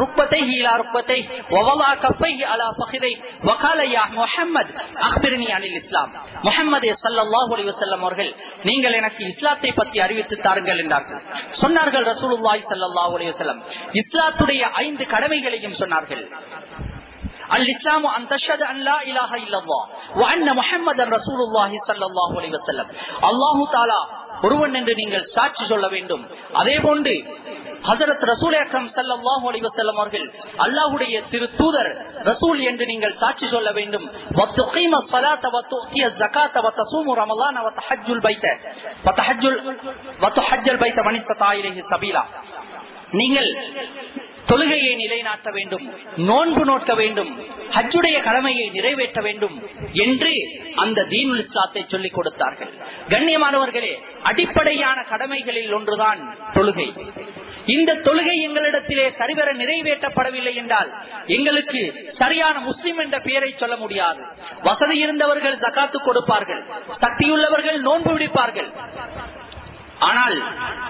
ருப்பத்தை ஹீலா ருப்பத்தை ஒவலா கப்பை அலா பகிதை வகாலையா முஹம்மது அக்பிரினி அனில் இஸ்லாம். முஹம்மது சல்லாஹூ அலி வசல்லம் அவர்கள் நீங்கள் எனக்கு இஸ்லாத்தை பற்றி அறிவித்து தாருங்கள் என்றார்கள். சொன்னார்கள் ரசூலுல்லாய் சல்லாஹூ அலி வசல்லம் இஸ்லாத்துடைய இஸ்லாத்துடைய ஐந்து கடமைகளையும் சொன்னார்கள். அல் இஸ்லாமு அந்தஷது அல்லா இலாஹ இல்லல்லா ஒருவன் என்று நீங்கள் சாட்சி சொல்ல வேண்டும். அதே போன்று ஹசரத் ரசூல் அக்ரம் சல்லாஹூ அலிவசல்லம் அவர்கள் அல்லாஹுடைய திரு தூதர் ரசூல் என்று நீங்கள் சாட்சி சொல்ல வேண்டும். நீங்கள் தொழுகையை நிலைநாட்ட வேண்டும் நோன்பு நோக்க வேண்டும் ஹஜ்ஜுடைய கடமையை நிறைவேற்ற வேண்டும் என்று அந்த தீனுல் இஸ்லாத்தை சொல்லிக் கொடுத்தார்கள். கண்ணியமானவர்களே அடிப்படையான கடமைகளில் ஒன்றுதான் தொழுகை. இந்த தொழுகை எங்களிடத்திலே சரிவர நிறைவேற்றப்படவில்லை என்றால் எங்களுக்கு சரியான முஸ்லிம் என்ற பெயரை சொல்ல முடியாது. வசதி இருந்தவர்கள் ஜக்காத்து கொடுப்பார்கள் சக்தியுள்ளவர்கள் நோன்பு விடுப்பார்கள். ஆனால்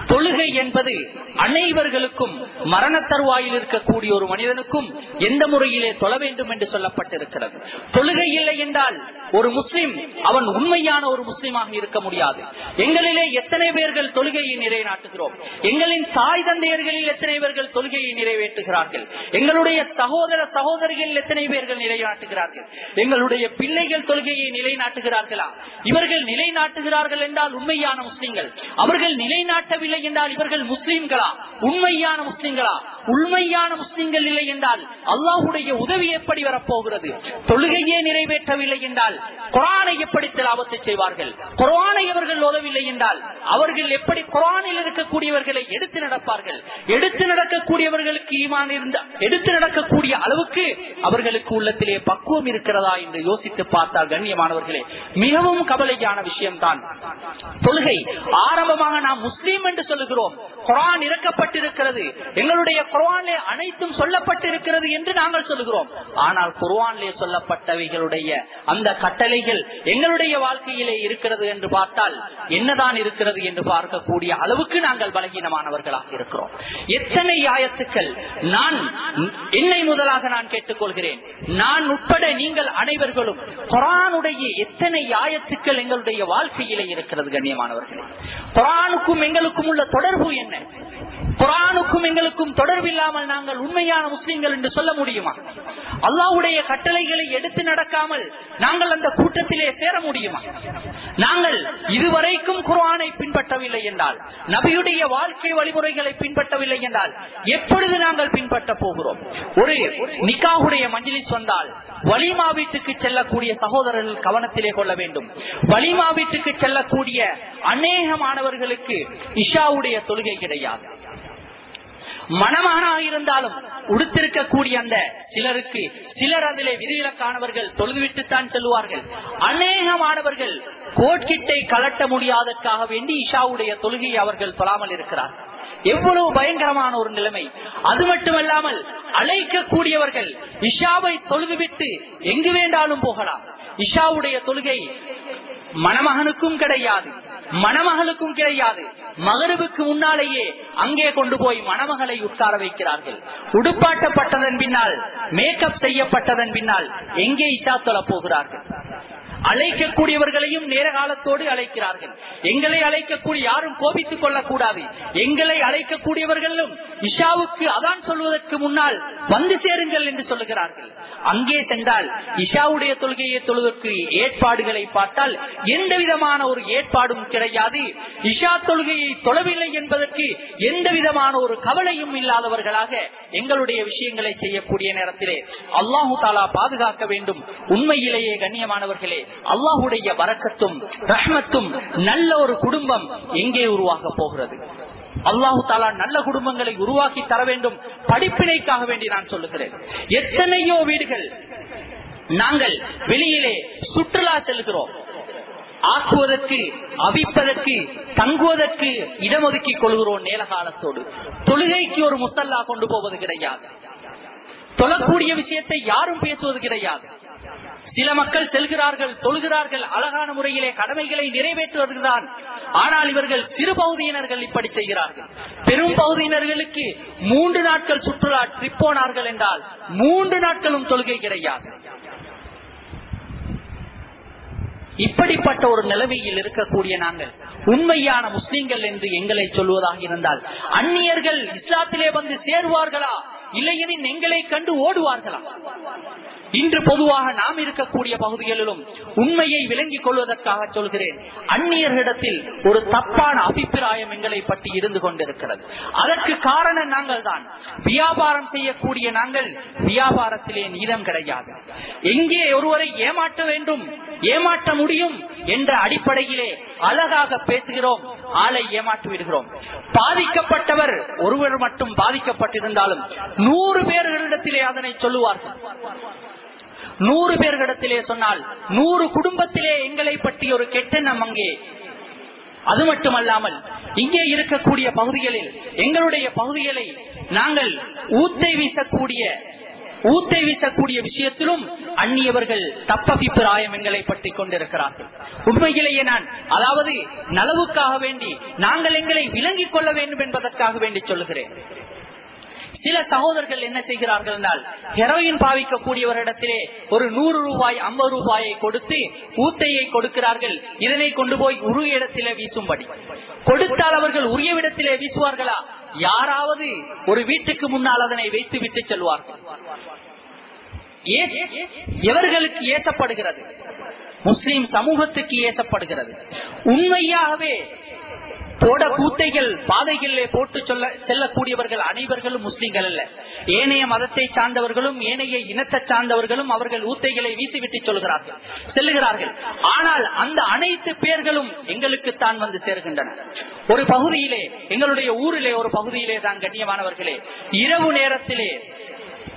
தொழுகை என்பது அனைவர்களுக்கும் மரண தருவாயில் இருக்கக்கூடிய ஒரு மனிதனுக்கும் எந்த முறையிலே தொழ வேண்டும் என்று சொல்லப்பட்டிருக்கிறது. தொழுகை இல்லை என்றால் ஒரு முஸ்லிம் அவன் உண்மையான ஒரு முஸ்லிமாக இருக்க முடியாது. எங்களிலே எத்தனை பேர்கள் தொழுகையை நிறைநாட்டுகிறோம் எங்களின் தாய் தந்தையர்களில் எத்தனை பேர்கள் தொழுகையை நிறைவேற்றுகிறார்கள்? எங்களுடைய சகோதர சகோதரிகள் எத்தனை பேர்கள் நிலைநாட்டுகிறார்கள் எங்களுடைய பிள்ளைகள் தொழுகையை நிலைநாட்டுகிறார்களா? இவர்கள் நிலைநாட்டுகிறார்கள் என்றால் உண்மையான முஸ்லிம்கள். அவர்கள் இவர்கள் நிலைநாட்டவில்லை என்றால் இவர்கள் முஸ்லீம்களா? உண்மையான முஸ்லீம்களா? உண்மையான முஸ்லீம்கள் இல்லை என்றால் அல்லாஹுடைய உதவி எப்படி வரப்போகிறது? தொழுகையே நிறைவேற்றவில்லை என்றால் குரானை எப்படி திலாபத்தை செய்வார்கள்? குரானை அவர்கள் உதவில்லை என்றால் அவர்கள் எப்படி குரானில் இருக்கக்கூடியவர்களை எடுத்து நடப்பார்கள்? எடுத்து நடக்கக்கூடியவர்களுக்கு ஈமான் இருந்த எடுத்து நடக்கக்கூடிய அளவுக்கு அவர்களுக்கு உள்ளத்திலே பக்குவம் இருக்கிறதா என்று யோசித்து பார்த்தால் கண்ணியமானவர்களே மிகவும் கவலையான விஷயம்தான் தொழுகை. ஆரம்பமாக குறிப்பாக நாம் முஸ்லீம் என்று சொல்லுகிறோம். குரான் இறக்கப்பட்டிருக்கிறது. எங்களுடைய குரானிலே அனைத்தும் சொல்லப்பட்டிருக்கிறது என்று நாங்கள் சொல்லுகிறோம். ஆனால் குர்வானிலே சொல்லப்பட்டவைகளுடைய அந்த கட்டளைகள் எங்களுடைய வாழ்க்கையிலே இருக்கிறது என்று பார்த்தால் என்னதான் இருக்கிறது என்று பார்க்கக்கூடிய அளவுக்கு நாங்கள் பலகீனமானவர்களாக இருக்கிறோம். எத்தனை ஆயத்துக்கள் நான் என்னை முதலாக நான் கேட்டுக்கொள்கிறேன். நான் உட்பட நீங்கள் அனைவர்களும் குரானுடைய எத்தனை ஆயத்துக்கள் எங்களுடைய வாழ்க்கையிலே இருக்கிறது கண்ணியமானவர்களே. குரானுக்கும் எங்களுக்கும் உள்ள தொடர்பு என்ன? குரானுக்கும் எங்களுக்கும் தொடர்பு இல்லாமல் நாங்கள் உண்மையான முஸ்லிம்கள் என்று சொல்ல முடியுமா? அல்லாவுடைய கட்டளைகளை எடுத்து நடக்காமல் நாங்கள் அந்த கூட்டத்திலே சேர முடியுமா? நாங்கள் இதுவரைக்கும் குரானை பின்பற்றவில்லை என்றால் நபியுடைய வாழ்க்கை வழிமுறைகளை பின்பற்றவில்லை என்றால் எப்பொழுது நாங்கள் பின்பற்ற போகிறோம்? ஒரு நிக்காவுடைய மஞ்சளிஸ் வந்தால் வலிமா வீட்டுக்கு செல்லக்கூடிய சகோதரர்கள் கவனத்திலே கொள்ள வேண்டும். வலிமா வீட்டுக்கு செல்லக்கூடிய அநேக மாணவர்களுக்கு இஷாவுடைய தொழுகை கிடையாது. மனமானாக இருந்தாலும் உடுத்திருக்கக்கூடிய அந்த சிலருக்கு சிலர் அதிலே விதிவிலக்கானவர்கள் தொழுதுவிட்டுத்தான் செல்வார்கள் அநேக மாணவர்கள் கோட்கிட்டை கலட்ட முடியாதற்காக வேண்டி இஷாவுடைய தொழுகையை அவர்கள் தொழாமல் இருக்கிறார் எவ்வளவு பயங்கரமான ஒரு நிலைமை. அது மட்டுமல்லாமல் அழைக்கக்கூடியவர்கள் இஷாவை தொழுதுவிட்டு எங்கு வேண்டாலும் போகலாம். இஷாவுடைய தொழுகை மணமகனுக்கும் கிடையாது மணமகளுக்கும் கிடையாது. மகருவுக்கு முன்னாலேயே அங்கே கொண்டு போய் மணமகளை உட்கார வைக்கிறார்கள். உடுப்பாட்டப்பட்டதன் பின்னால் மேக்கப் செய்யப்பட்டதன் பின்னால் எங்கே இஷா தொழ போகிறார்கள் அழைக்கக்கூடியவர்களையும் நேர காலத்தோடு அழைக்கிறார்கள். எங்களை அழைக்கக்கூடிய யாரும் கோபித்துக் கொள்ளக்கூடாது. எங்களை அழைக்கக்கூடியவர்களும் இஷாவுக்கு அதான் சொல்வதற்கு முன்னால் வந்து சேருங்கள் என்று சொல்லுகிறார்கள். அங்கே சென்றால் இஷாவுடைய தொழுகையை தொழுவதற்கு ஏற்பாடுகளை பார்த்தால் எந்த விதமான ஒரு ஏற்பாடும் கிடையாது. இஷா தொழுகையை தொழவில்லை என்பதற்கு எந்த விதமான ஒரு கவலையும் இல்லாதவர்களாக எங்களுடைய விஷயங்களை செய்யக்கூடிய நேரத்திலே அல்லாஹு தாலா பாதுகாக்க வேண்டும். உண்மையிலேயே கண்ணியமானவர்களே அல்லாஹுடைய வரக்கத்தும் ரஹ்மத்தும் நல்ல ஒரு குடும்பம் எங்கே உருவாக போகிறது? அல்லாஹு தாலா நல்ல குடும்பங்களை உருவாக்கி தர வேண்டும். படிப்பினைக்காக வேண்டி நான் சொல்லுகிறேன். எத்தனையோ வீடுகள் நாங்கள் வெளியிலே சுற்றுலா செல்கிறோம். ஆக்குவதற்கு அவிப்பதற்கு தங்குவதற்கு இடம் ஒதுக்கி கொள்கிறோம் நேர காலத்தோடு தொழுகைக்கு ஒரு முசல்லா கொண்டு போவது கிடையாது. தொழக்கூடிய விஷயத்தை யாரும் பேசுவது கிடையாது. சில மக்கள் செல்கிறார்கள் தொழுகிறார்கள் அழகான முறையிலே கடமைகளை நிறைவேற்றுவதுதான் ஆனால் இவர்கள் சிறு பகுதியினர்கள் இப்படி செய்கிறார்கள். பெரும் பகுதியினர்களுக்கு மூன்று நாட்கள் சுற்றுலா ட்ரிப் போனார்கள் என்றால் மூன்று நாட்களும் தொழுகை கிடையாது. இப்படிப்பட்ட ஒரு நிலைமையில் இருக்கக்கூடிய நாங்கள் உண்மையான முஸ்லிம்கள் என்று எங்களை சொல்வதாக இருந்தால் அந்நியர்கள் இஸ்லாத்திலே வந்து சேருவார்களா? இல்லையெனில் எங்களை கண்டு ஓடுவார்களா? இன்று பொதுவாக நாம் இருக்கக்கூடிய பகுதிகளிலும் உண்மையை விளங்கிக் கொள்வதற்காக சொல்கிறேன். அந்நியர்களிடத்தில் ஒரு தப்பான அபிப்பிராயம் எங்களை பற்றி இருந்து கொண்டிருக்கிறது. அதற்கு காரணம் நாங்கள் தான் வியாபாரம் செய்யக்கூடிய நாங்கள் வியாபாரத்திலே நீதம் கிடையாது. எங்கே ஒருவரை ஏமாற்ற வேண்டும் ஏமாற்ற முடியும் என்ற அடிப்படையிலே அழகாக பேசுகிறோம். ஆளை ஏமாற்றி விடுகிறோம். பாதிக்கப்பட்டவர் ஒருவர் மட்டும் பாதிக்கப்பட்டிருந்தாலும் நூறு பேர்களிடத்திலே அதனை சொல்லுவார்கள். நூறு பேர்களிடத்திலே சொன்னால் நூறு குடும்பத்திலே எங்களை பற்றி ஒரு கெட்டெண்ணம் அங்கே. அது மட்டுமல்லாமல் இங்கே இருக்கக்கூடிய பகுதிகளில் எங்களுடைய பகுதிகளை நாங்கள் ஊத்தை வீசக்கூடிய ஊத்தை வீசக்கூடிய விஷயத்திலும் அந்நியவர்கள் தப்பபிப்பிராயம் எங்களை பற்றி கொண்டிருக்கிறார்கள். உண்மையிலேயே நான் அதாவது நலவுக்காக வேண்டி நாங்கள் எங்களை விளங்கிக் கொள்ள வேண்டும் என்பதற்காக வேண்டி சொல்லுகிறேன். சில சகோதரர்கள் என்ன செய்கிறார்கள் என்றால் ஹெரோயின் பாவிக்கக்கூடியவரிடத்திலே ஒரு நூறு ரூபாய் ஐம்பது ரூபாயை கொடுத்து ஊத்தையை கொடுக்கிறார்கள். இதனை கொண்டு போய் உரிய இடத்திலே வீசும்படி. கொடுத்தால் அவர்கள் உரிய இடத்திலே வீசுவார்களா? யாராவது ஒரு வீட்டுக்கு முன்னால் அதனை வைத்து விட்டு செல்வார்கள். எவர்களுக்கு ஏசப்படுகிறது? முஸ்லிம் சமூகத்துக்கு ஏசப்படுகிறது. உண்மையாகவே போட கூத்தைகள் பாதைகளிலே போட்டு சொல்ல செல்லக்கூடியவர்கள் அனைவர்களும் முஸ்லிம்கள் அல்ல. ஏனைய மதத்தை சார்ந்தவர்களும் ஏனைய இனத்தை சார்ந்தவர்களும் அவர்கள் ஊத்தைகளை வீசிவிட்டு சொல்கிறார்கள் செல்லுகிறார்கள். ஆனால் அந்த அனைத்து பேர்களும் எங்களுக்கு தான் வந்து சேர்கின்றன ஒரு பகுதியிலே எங்களுடைய ஊரிலே ஒரு பகுதியிலே தான் கண்ணியமானவர்களே இரவு நேரத்திலே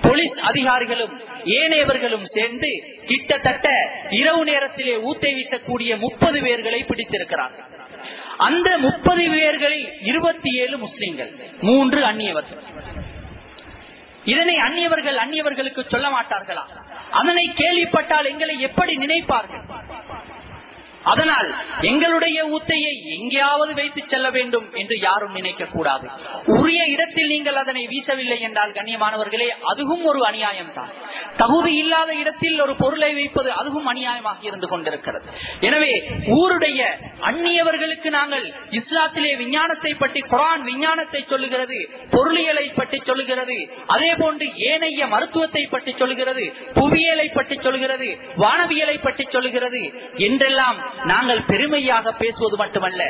போலீஸ் அதிகாரிகளும் ஏனையவர்களும் சேர்ந்து கிட்டத்தட்ட இரவு நேரத்திலே ஊத்தை வீசக்கூடிய முப்பது பேர்களை பிடித்திருக்கிறார்கள். அந்த முப்பது பேர்களில் இருபத்தி ஏழு முஸ்லிம்கள் மூன்று அந்நியவர்கள். இதனை அந்நியவர்கள் அந்நியவர்களுக்கு சொல்ல மாட்டார்களா? அதனை கேள்விப்பட்டால் எங்களை எப்படி நினைப்பார்கள்? அதனால் எங்களுடைய ஊத்தையை எங்கேயாவது வைத்து செல்ல வேண்டும் என்று யாரும் நினைக்க கூடாது உரிய இடத்தில் நீங்கள் அதனை வீசவில்லை என்றால் கண்ணியமானவர்களே அதுவும் ஒரு அநியாயம் தான் தகுதி இல்லாத இடத்தில் ஒரு பொருளை வைப்பது அதுவும் அநியாயமாக இருந்து கொண்டிருக்கிறது. எனவே ஊருடைய அந்நியவர்களுக்கு நாங்கள் இஸ்லாத்திலே விஞ்ஞானத்தை பற்றி குரான் விஞ்ஞானத்தை சொல்லுகிறது பொருளியலை பற்றி சொல்லுகிறது அதே போன்று ஏனைய மருத்துவத்தை பற்றி சொல்லுகிறது புவியியலை பற்றி சொல்லுகிறது வானவியலை பற்றி சொல்லுகிறது. என்றெல்லாம் நாங்கள் பெருமையாக பேசுவது மட்டுமல்ல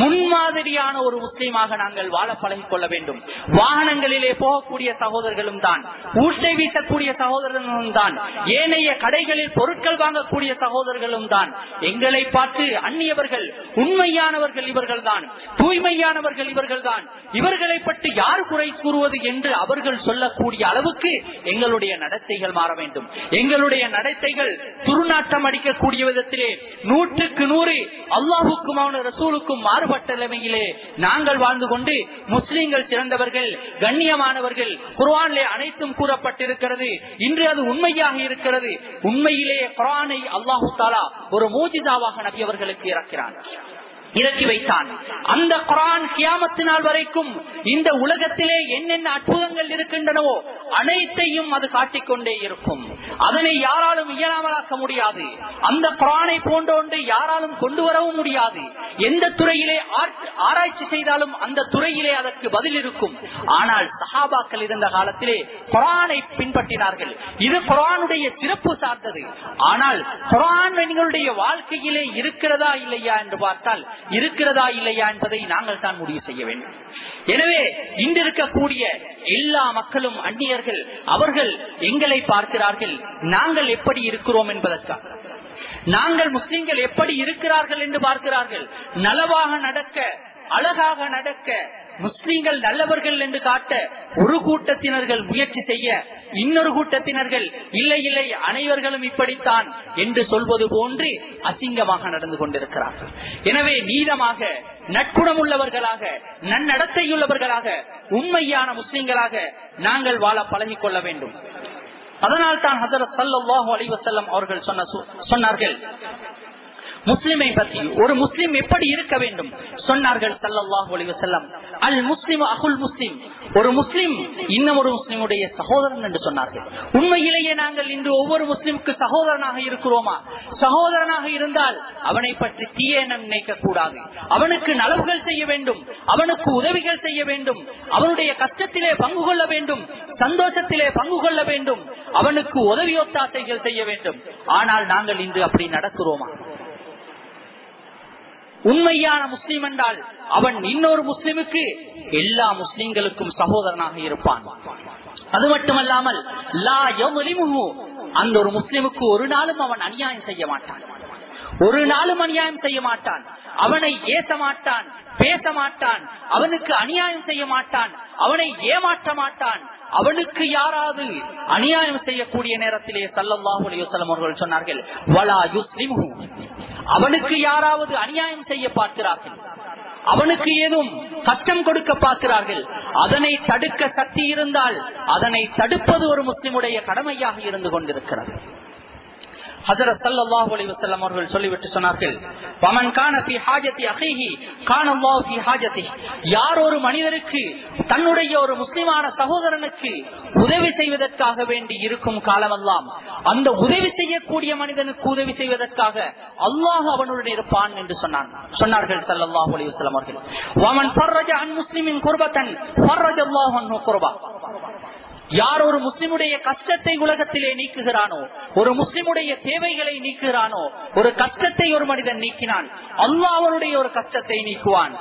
முன்மாதிரியான ஒரு முஸ்லீமாக நாங்கள் வாழ பழகிக் கொள்ள வேண்டும். வாகனங்களிலே போகக்கூடிய சகோதரர்களும் தான் ஊட்டை வீசக்கூடிய சகோதரர்களும் தான் ஏனைய கடைகளில் பொருட்கள் வாங்கக்கூடிய சகோதரர்களும் தான். எங்களை பார்த்து அந்நியவர்கள் உண்மையானவர்கள் இவர்கள் தான் தூய்மையானவர்கள் இவர்கள் தான். இவர்களை பற்றி யார் குறை கூறுவது என்று அவர்கள் சொல்லக்கூடிய அளவுக்கு எங்களுடைய நடத்தைகள் மாற வேண்டும். எங்களுடைய நடத்தைகள் துருநாட்டம் அடிக்கக்கூடிய விதத்திலே நூற்று நூற்றுக்கு நூறு அல்லாஹுக்கும் அவன ரசூலுக்கும் மாறுபட்ட நிலைமையிலே நாங்கள் வாழ்ந்து கொண்டு முஸ்லிம்கள் சிறந்தவர்கள் கண்ணியமானவர்கள் குர்வானிலே அனைத்தும் கூறப்பட்டிருக்கிறது. இன்று அது உண்மையாக இருக்கிறது. உண்மையிலே குரானை அல்லாஹு தாலா ஒரு மோஜிதாவாக நபி அவர்களுக்கு இறக்கிறான். இறக்கி வைத்தான். அந்த குரான் கியாமத்து நாள் வரைக்கும் இந்த உலகத்திலே என்னென்ன அற்புதங்கள் இருக்கின்றனவோ அனைத்தையும் அது காட்டிக்கொண்டே இருக்கும். அதனை யாராலும் இயலாமலாக்க முடியாது. அந்த குரானை போன்ற ஒன்று யாராலும் கொண்டு வரவும் முடியாது. எந்த துறையிலே ஆராய்ச்சி செய்தாலும் அந்த துறையிலே அதற்கு பதில் இருக்கும். ஆனால் சஹாபாக்கள் இருந்த காலத்திலே குரானை பின்பற்றினார்கள். இது குரானுடைய சிறப்பு சார்ந்தது. ஆனால் குரான் எங்களுடைய வாழ்க்கையிலே இருக்கிறதா இல்லையா என்று பார்த்தால் இருக்கிறதா இல்லையா என்பதை நாங்கள் தான் முடிவு செய்ய வேண்டும். எனவே இன்று இருக்கக்கூடிய எல்லா மக்களும் அந்நியர்கள் அவர்கள் எங்களை பார்க்கிறார்கள் நாங்கள் எப்படி இருக்கிறோம் என்பதற்காக. நாங்கள் முஸ்லிம்கள் எப்படி இருக்கிறார்கள் என்று பார்க்கிறார்கள் நலவாக நடக்க அழகாக நடக்க முஸ்லிம்கள் நல்லவர்கள் என்று காட்ட ஒரு கூட்டத்தினர்கள் முயற்சி செய்ய இன்னொரு கூட்டத்தினர்கள் இல்லை இல்லை அனைவர்களும் இப்படித்தான் என்று சொல்வது போன்று அசிங்கமாக நடந்து கொண்டிருக்கிறார்கள். எனவே நீளமாக நட்புணம் உள்ளவர்களாக நன்னடத்தையுள்ளவர்களாக உண்மையான முஸ்லிம்களாக நாங்கள் வாழ பழகிக் கொள்ள வேண்டும். அதனால் தான் ஹசரத் சல்லாஹூ அலிவசல்லம் அவர்கள் சொன்ன சொன்னார்கள் முஸ்லிமை பற்றி ஒரு முஸ்லிம் எப்படி இருக்க வேண்டும்? சொன்னார்கள் சல்லாஹூ அலிவசல்லம் அல் முஸ்லிம் அகுல் முஸ்லிம். ஒரு முஸ்லிம் இன்னும் ஒரு முஸ்லிமுடைய சகோதரன் என்று சொன்னார்கள். உண்மையிலேயே நாங்கள் இன்று ஒவ்வொரு முஸ்லிமுக்கு சகோதரனாக இருக்கிறோமா? சகோதரனாக இருந்தால் அவனை பற்றி தீய நினைக்க கூடாது அவனுக்கு நலவுகள் செய்ய வேண்டும். அவனுக்கு உதவிகள் செய்ய வேண்டும். அவனுடைய கஷ்டத்திலே பங்கு கொள்ள வேண்டும். சந்தோஷத்திலே பங்கு கொள்ள வேண்டும். அவனுக்கு உதவி ஒத்தாசைகள் செய்ய வேண்டும். ஆனால் நாங்கள் இன்று அப்படி நடக்கிறோமா? உண்மையான முஸ்லிம் என்றால் அவன் இன்னொரு முஸ்லிமுக்கு எல்லா முஸ்லிம்களுக்கும் சகோதரனாக இருப்பான். அது மட்டுமல்லாமல் அந்த ஒரு முஸ்லிமுக்கு ஒரு நாளும் அவன் அநியாயம் செய்ய மாட்டான். ஒரு நாளும் அநியாயம் செய்ய மாட்டான். அவனை ஏச மாட்டான் பேச மாட்டான் அவனுக்கு அநியாயம் செய்ய மாட்டான் அவனை ஏமாற்ற மாட்டான். அவனுக்கு யாராவது அநியாயம் செய்யக்கூடிய நேரத்திலே சல்லாஹூ அலைஹி அவர்கள் சொன்னார்கள் வலா யுஸ்லிமுஹு. அவனுக்கு யாராவது அநியாயம் செய்ய பார்க்கிறார்கள். அவனுக்கு ஏதும் கஷ்டம் கொடுக்க பார்க்கிறார்கள். அதனை தடுக்க சக்தி இருந்தால் அதனை தடுப்பது ஒரு முஸ்லிமுடைய கடமையாக இருந்து கொண்டிருக்கிறது. ஹசரத் சல்லல்லாஹு அலைஹி வஸல்லம் அவர்கள் சொல்லிவிட்டு சொன்னார்கள் வமன் கான ஹாஜதி அஹீஹி கான அல்லாஹ் யார் ஒரு மனிதருக்கு தன்னுடைய ஒரு முஸ்லிமான சகோதரனுக்கு உதவி செய்வதற்காக வேண்டி இருக்கும் காலமெல்லாம் அந்த உதவி செய்யக்கூடிய மனிதனுக்கு உதவி செய்வதற்காக அல்லாஹ் அவனுடன் இருப்பான் என்று சொன்னான். சொன்னார்கள் சல்லாஹூ அலி வஸல்லம் அவர்கள். வமன் ஃபர்ரஜ அன் முஸ்லிமின் குர்பத்தன் ஃபர்ரஜ அல்லாஹு குர்பா. யார் ஒரு முஸ்லிமுடைய கஷ்டத்தை உலகத்திலே நீக்குகிறானோ ஒரு முஸ்லிமுடைய தேவைகளை நீக்குகிறானோ ஒரு கஷ்டத்தை ஒரு மனிதன் நீக்கினான் அல்லா அவருடைய ஒரு கஷ்டத்தை நீக்குவான்.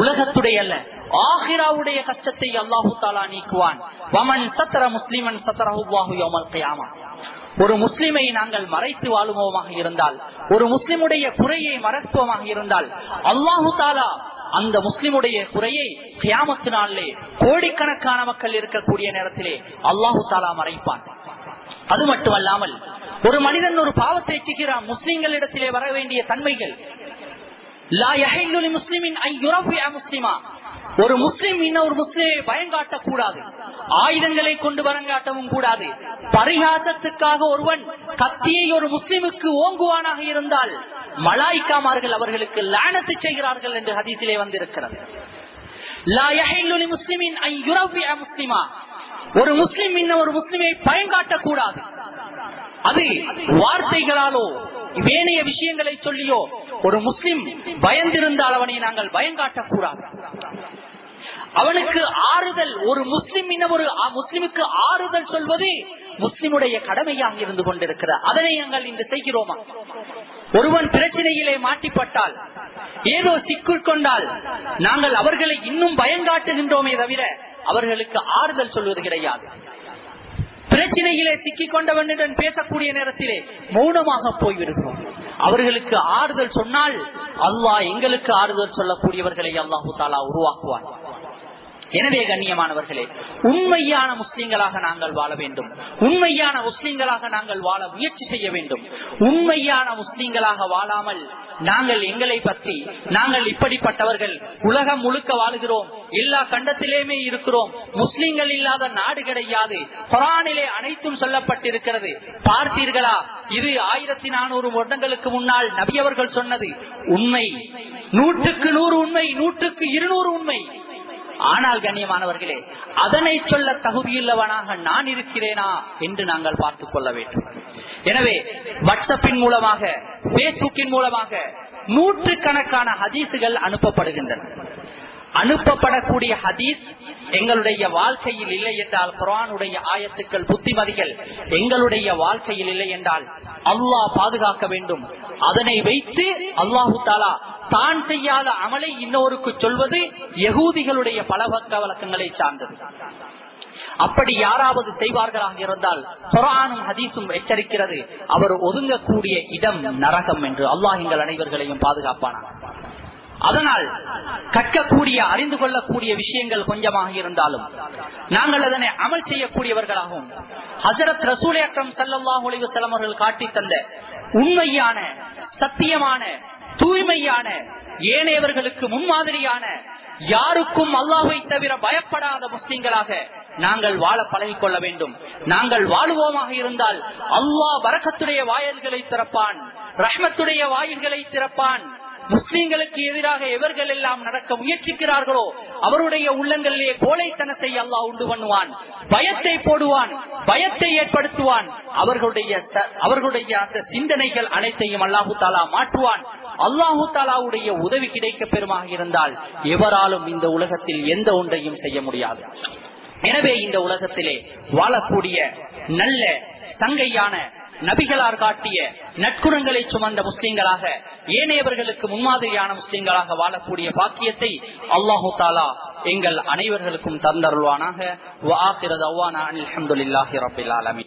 உலகத்துடைய அல்ல ஆஹிராவுடைய கஷ்டத்தை அல்லாஹு தாலா நீக்குவான். வமன் சத்தர முஸ்லிமன் சத்தரஹு யோமல் கயாமா. ஒரு முஸ்லிமை நாங்கள் மறைத்து வாழுவோமாக இருந்தால் ஒரு முஸ்லிமுடைய குறையை மறைப்போமாக இருந்தால் அல்லாஹு தாலா அந்த முஸ்லிமுடைய குறையை கியாமத்து நாளிலே கோடிக்கணக்கான மக்கள் இருக்கக்கூடிய நேரத்திலே அல்லாஹு தாலா மறைப்பான். அது மட்டுமல்லாமல் ஒரு மனிதன் ஒரு பாவத்தை செய்கிறான் முஸ்லிம்களிடத்திலே வர வேண்டிய தன்மைகள் முஸ்லிமின் முஸ்லிமா ஒரு முஸ்லிம் இன்னொரு முஸ்லிமை பயங்காட்டக் கூடாது ஆயுதங்களை கொண்டு வரங்காட்டவும் கூடாது. பரிகாசத்துக்காக ஒருவன் கத்தியை ஒரு முஸ்லிமுக்கு ஓங்குவானாக இருந்தால் மலாய்க்காமார்கள் அவர்களுக்கு லானத்து செய்கிறார்கள் என்று ஹதீசிலே வந்திருக்கிறது. முஸ்லிமா. ஒரு முஸ்லிம் இன்னும் ஒரு முஸ்லிமை பயங்காட்டக் கூடாது அது வார்த்தைகளாலோ வேணைய விஷயங்களை சொல்லியோ ஒரு முஸ்லிம் பயந்திருந்தால் அவனை நாங்கள் பயங்காட்டக் கூடாது அவனுக்கு ஆறுதல் ஒரு முஸ்லிம் ஒரு முஸ்லிமுக்கு ஆறுதல் சொல்வது முஸ்லிமுடைய கடமையாக இருந்து கொண்டிருக்கிறார் அதனை நாங்கள் இன்று செய்கிறோமா? ஒருவன் பிரச்சனையிலே மாட்டிப்பட்டால் ஏதோ சிக்குள் கொண்டால் நாங்கள் அவர்களை இன்னும் பயங்காட்டுகின்றோமே தவிர அவர்களுக்கு ஆறுதல் சொல்வது கிடையாது. பிரச்சனையிலே சிக்கிக் கொண்டவனுடன் பேசக்கூடிய நேரத்திலே மௌனமாக போய்விடுகிறோம் அவர்களுக்கு ஆறுதல் சொன்னால் அல்லாஹ் எங்களுக்கு ஆறுதல் சொல்லக்கூடியவர்களை அல்லாஹு தாலா உருவாக்குவான். எனவே கண்ணியமானவர்களே உண்மையான முஸ்லிம்களாக நாங்கள் வாழ வேண்டும். உண்மையான முஸ்லிம்களாக நாங்கள் வாழ முயற்சி செய்ய வேண்டும். உண்மையான முஸ்லிம்களாக வாழாமல் நாங்கள் எங்களை பற்றி நாங்கள் இப்படிப்பட்டவர்கள் உலகம் முழுக்க வாழுகிறோம் எல்லா கண்டத்திலேயுமே இருக்கிறோம் முஸ்லிம்கள் இல்லாத நாடு கிடையாது குரானிலே அனைத்தும் சொல்லப்பட்டிருக்கிறது. பார்த்தீர்களா? இது ஆயிரத்தி நானூறு வருடங்களுக்கு முன்னால் நபியவர்கள் சொன்னது உண்மை. நூற்றுக்கு நூறு உண்மை நூற்றுக்கு இருநூறு உண்மை. ஆனால் கண்ணியமானவர்களே அதனை சொல்ல தகுதியுள்ளவனாக நான் இருக்கிறேனா என்று நாங்கள் பார்த்துக் கொள்ள வேண்டும். எனவே வாட்ஸ்அப்பின் மூலமாக பேஸ்புக்கின் மூலமாக நூற்று கணக்கான ஹதீசுகள் அனுப்பப்படுகின்றன. அனுப்பப்படக்கூடிய ஹதீஸ் எங்களுடைய வாழ்க்கையில் இல்லை என்றால் குரானுடைய ஆயத்துக்கள் புத்திமதிகள் எங்களுடைய வாழ்க்கையில் இல்லை என்றால் அல்லாஹ் பாதுகாக்க வேண்டும். அதனை வைத்து அல்லாஹு தாலா தான் செய்யாத அமலை இன்னொருக்கு சொல்வது யகூதிகளுடைய பழக்க வழக்கங்களை சார்ந்தது. அப்படி யாராவது செய்வார்களாக இருந்தால் குரானும் ஹதீஸும் எச்சரிக்கிறது. அவர் ஒதுங்கக்கூடிய இடம் நரகம் என்று. அல்லாஹ் எங்கள் அனைவர்களையும் பாதுகாப்பானார் அதனால் கற்கக்கூடிய அறிந்து கொள்ளக்கூடிய விஷயங்கள் கொஞ்சமாக இருந்தாலும் நாங்கள் அதனை அமல் செய்யக்கூடியவர்களாகவும் ஹசரத் ரசூல் அக்ரம் சல்லாஹ் ஒளிவசலம் அவர்கள் காட்டி தந்த உண்மையான சத்தியமான தூய்மையான ஏனையவர்களுக்கு முன்மாதிரியான யாருக்கும் அல்லாஹை தவிர பயப்படாத முஸ்லிம்களாக நாங்கள் வாழ பழகிக் கொள்ள வேண்டும். நாங்கள் வாழுவோமாக இருந்தால் அல்லாஹ் வரக்கத்துடைய வாயில்களை திறப்பான் ரஹ்மத்துடைய வாயில்களை திறப்பான். முஸ்லிம்களுக்கு எதிராக எவர்கள் எல்லாம் நடக்க முயற்சிக்கிறார்களோ அவருடைய உள்ளங்களிலே கோழைத்தனத்தை அல்லாஹ் உண்டு பண்ணுவான் பயத்தை போடுவான் பயத்தை ஏற்படுத்துவான். அவர்களுடைய அவர்களுடைய அந்த சிந்தனைகள் அனைத்தையும் அல்லாஹு தாலா மாற்றுவான். அல்லாஹு தாலாவுடைய உதவி கிடைக்க பெருமாக இருந்தால் எவராலும் இந்த உலகத்தில் எந்த ஒன்றையும் செய்ய முடியாது. எனவே இந்த உலகத்திலே வாழக்கூடிய நல்ல சங்கையான நபிகளார் காட்டிய நற்குணங்களை சுமந்த முஸ்லிம்களாக ஏனையவர்களுக்கு முன்மாதிரியான முஸ்லிம்களாக வாழக்கூடிய பாக்கியத்தை அல்லாஹு தாலா எங்கள் அனைவர்களுக்கும் தந்தருள்வானாக. அலமதுல்லாஹி ரபில் ஆலமி